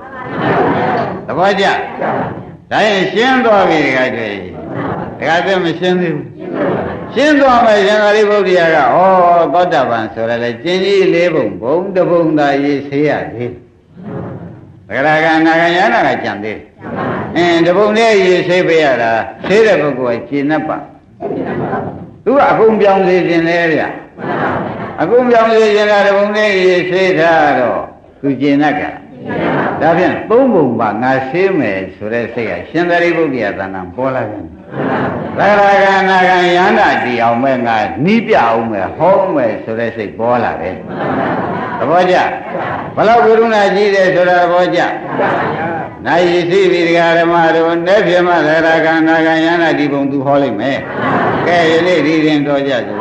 သဘောကျဒါရင်ရှင်းသွားပြီတခါတည်းတခါတည်းမရှင်းသေးဘူး ရှင်းသွားမယ်ရှင်သာရိပုတ္တရာကဩသောတပန်ဆိုရလဲကျင်ကြီးလေးပုံဘုံတပုံသာရေးဆေးရသေးသဂရကနာဂယနာကကြံသေးအင်းတပုံလေးရေးဆေးပေးရတာဆေးတဲ့ပုဂ္ဂိုလ်ကကျင်납ပါသူကအကုန်ပြောင်းစေခြင်းလေဗျအကုန်ပြောင်းစေခြင်းကတပုံလေးရေးဆေးထားတော့သူကျင်납ကဒါဖြင့်သုံးပုံပါငါရှင်းမယ်ဆိုတဲ့စိတ်ကရှင်သာရိပုတ္တရာသဏ္ဍာန်ပေါ်လာပြန် သရဂါနာဂံယန္တာတီအောင်မဲ့ငါနီးပြအောင်မဲ့ဟောမဲ့ဆိုတဲ့စိတ်ပေါ်လာတယ်သဘောကျဘလောက်ဝိရုဏကြီးတယ်ဆိုတာသဘောကျနိုင်ရရှိပြီဒကာဓမ္မတို့နဲ့ပြမသရဂါနာဂံယန္တာတီပုံသူဟောလိုက်မယ်ကဲယနေ့ဒီရင်တော်ကြစို့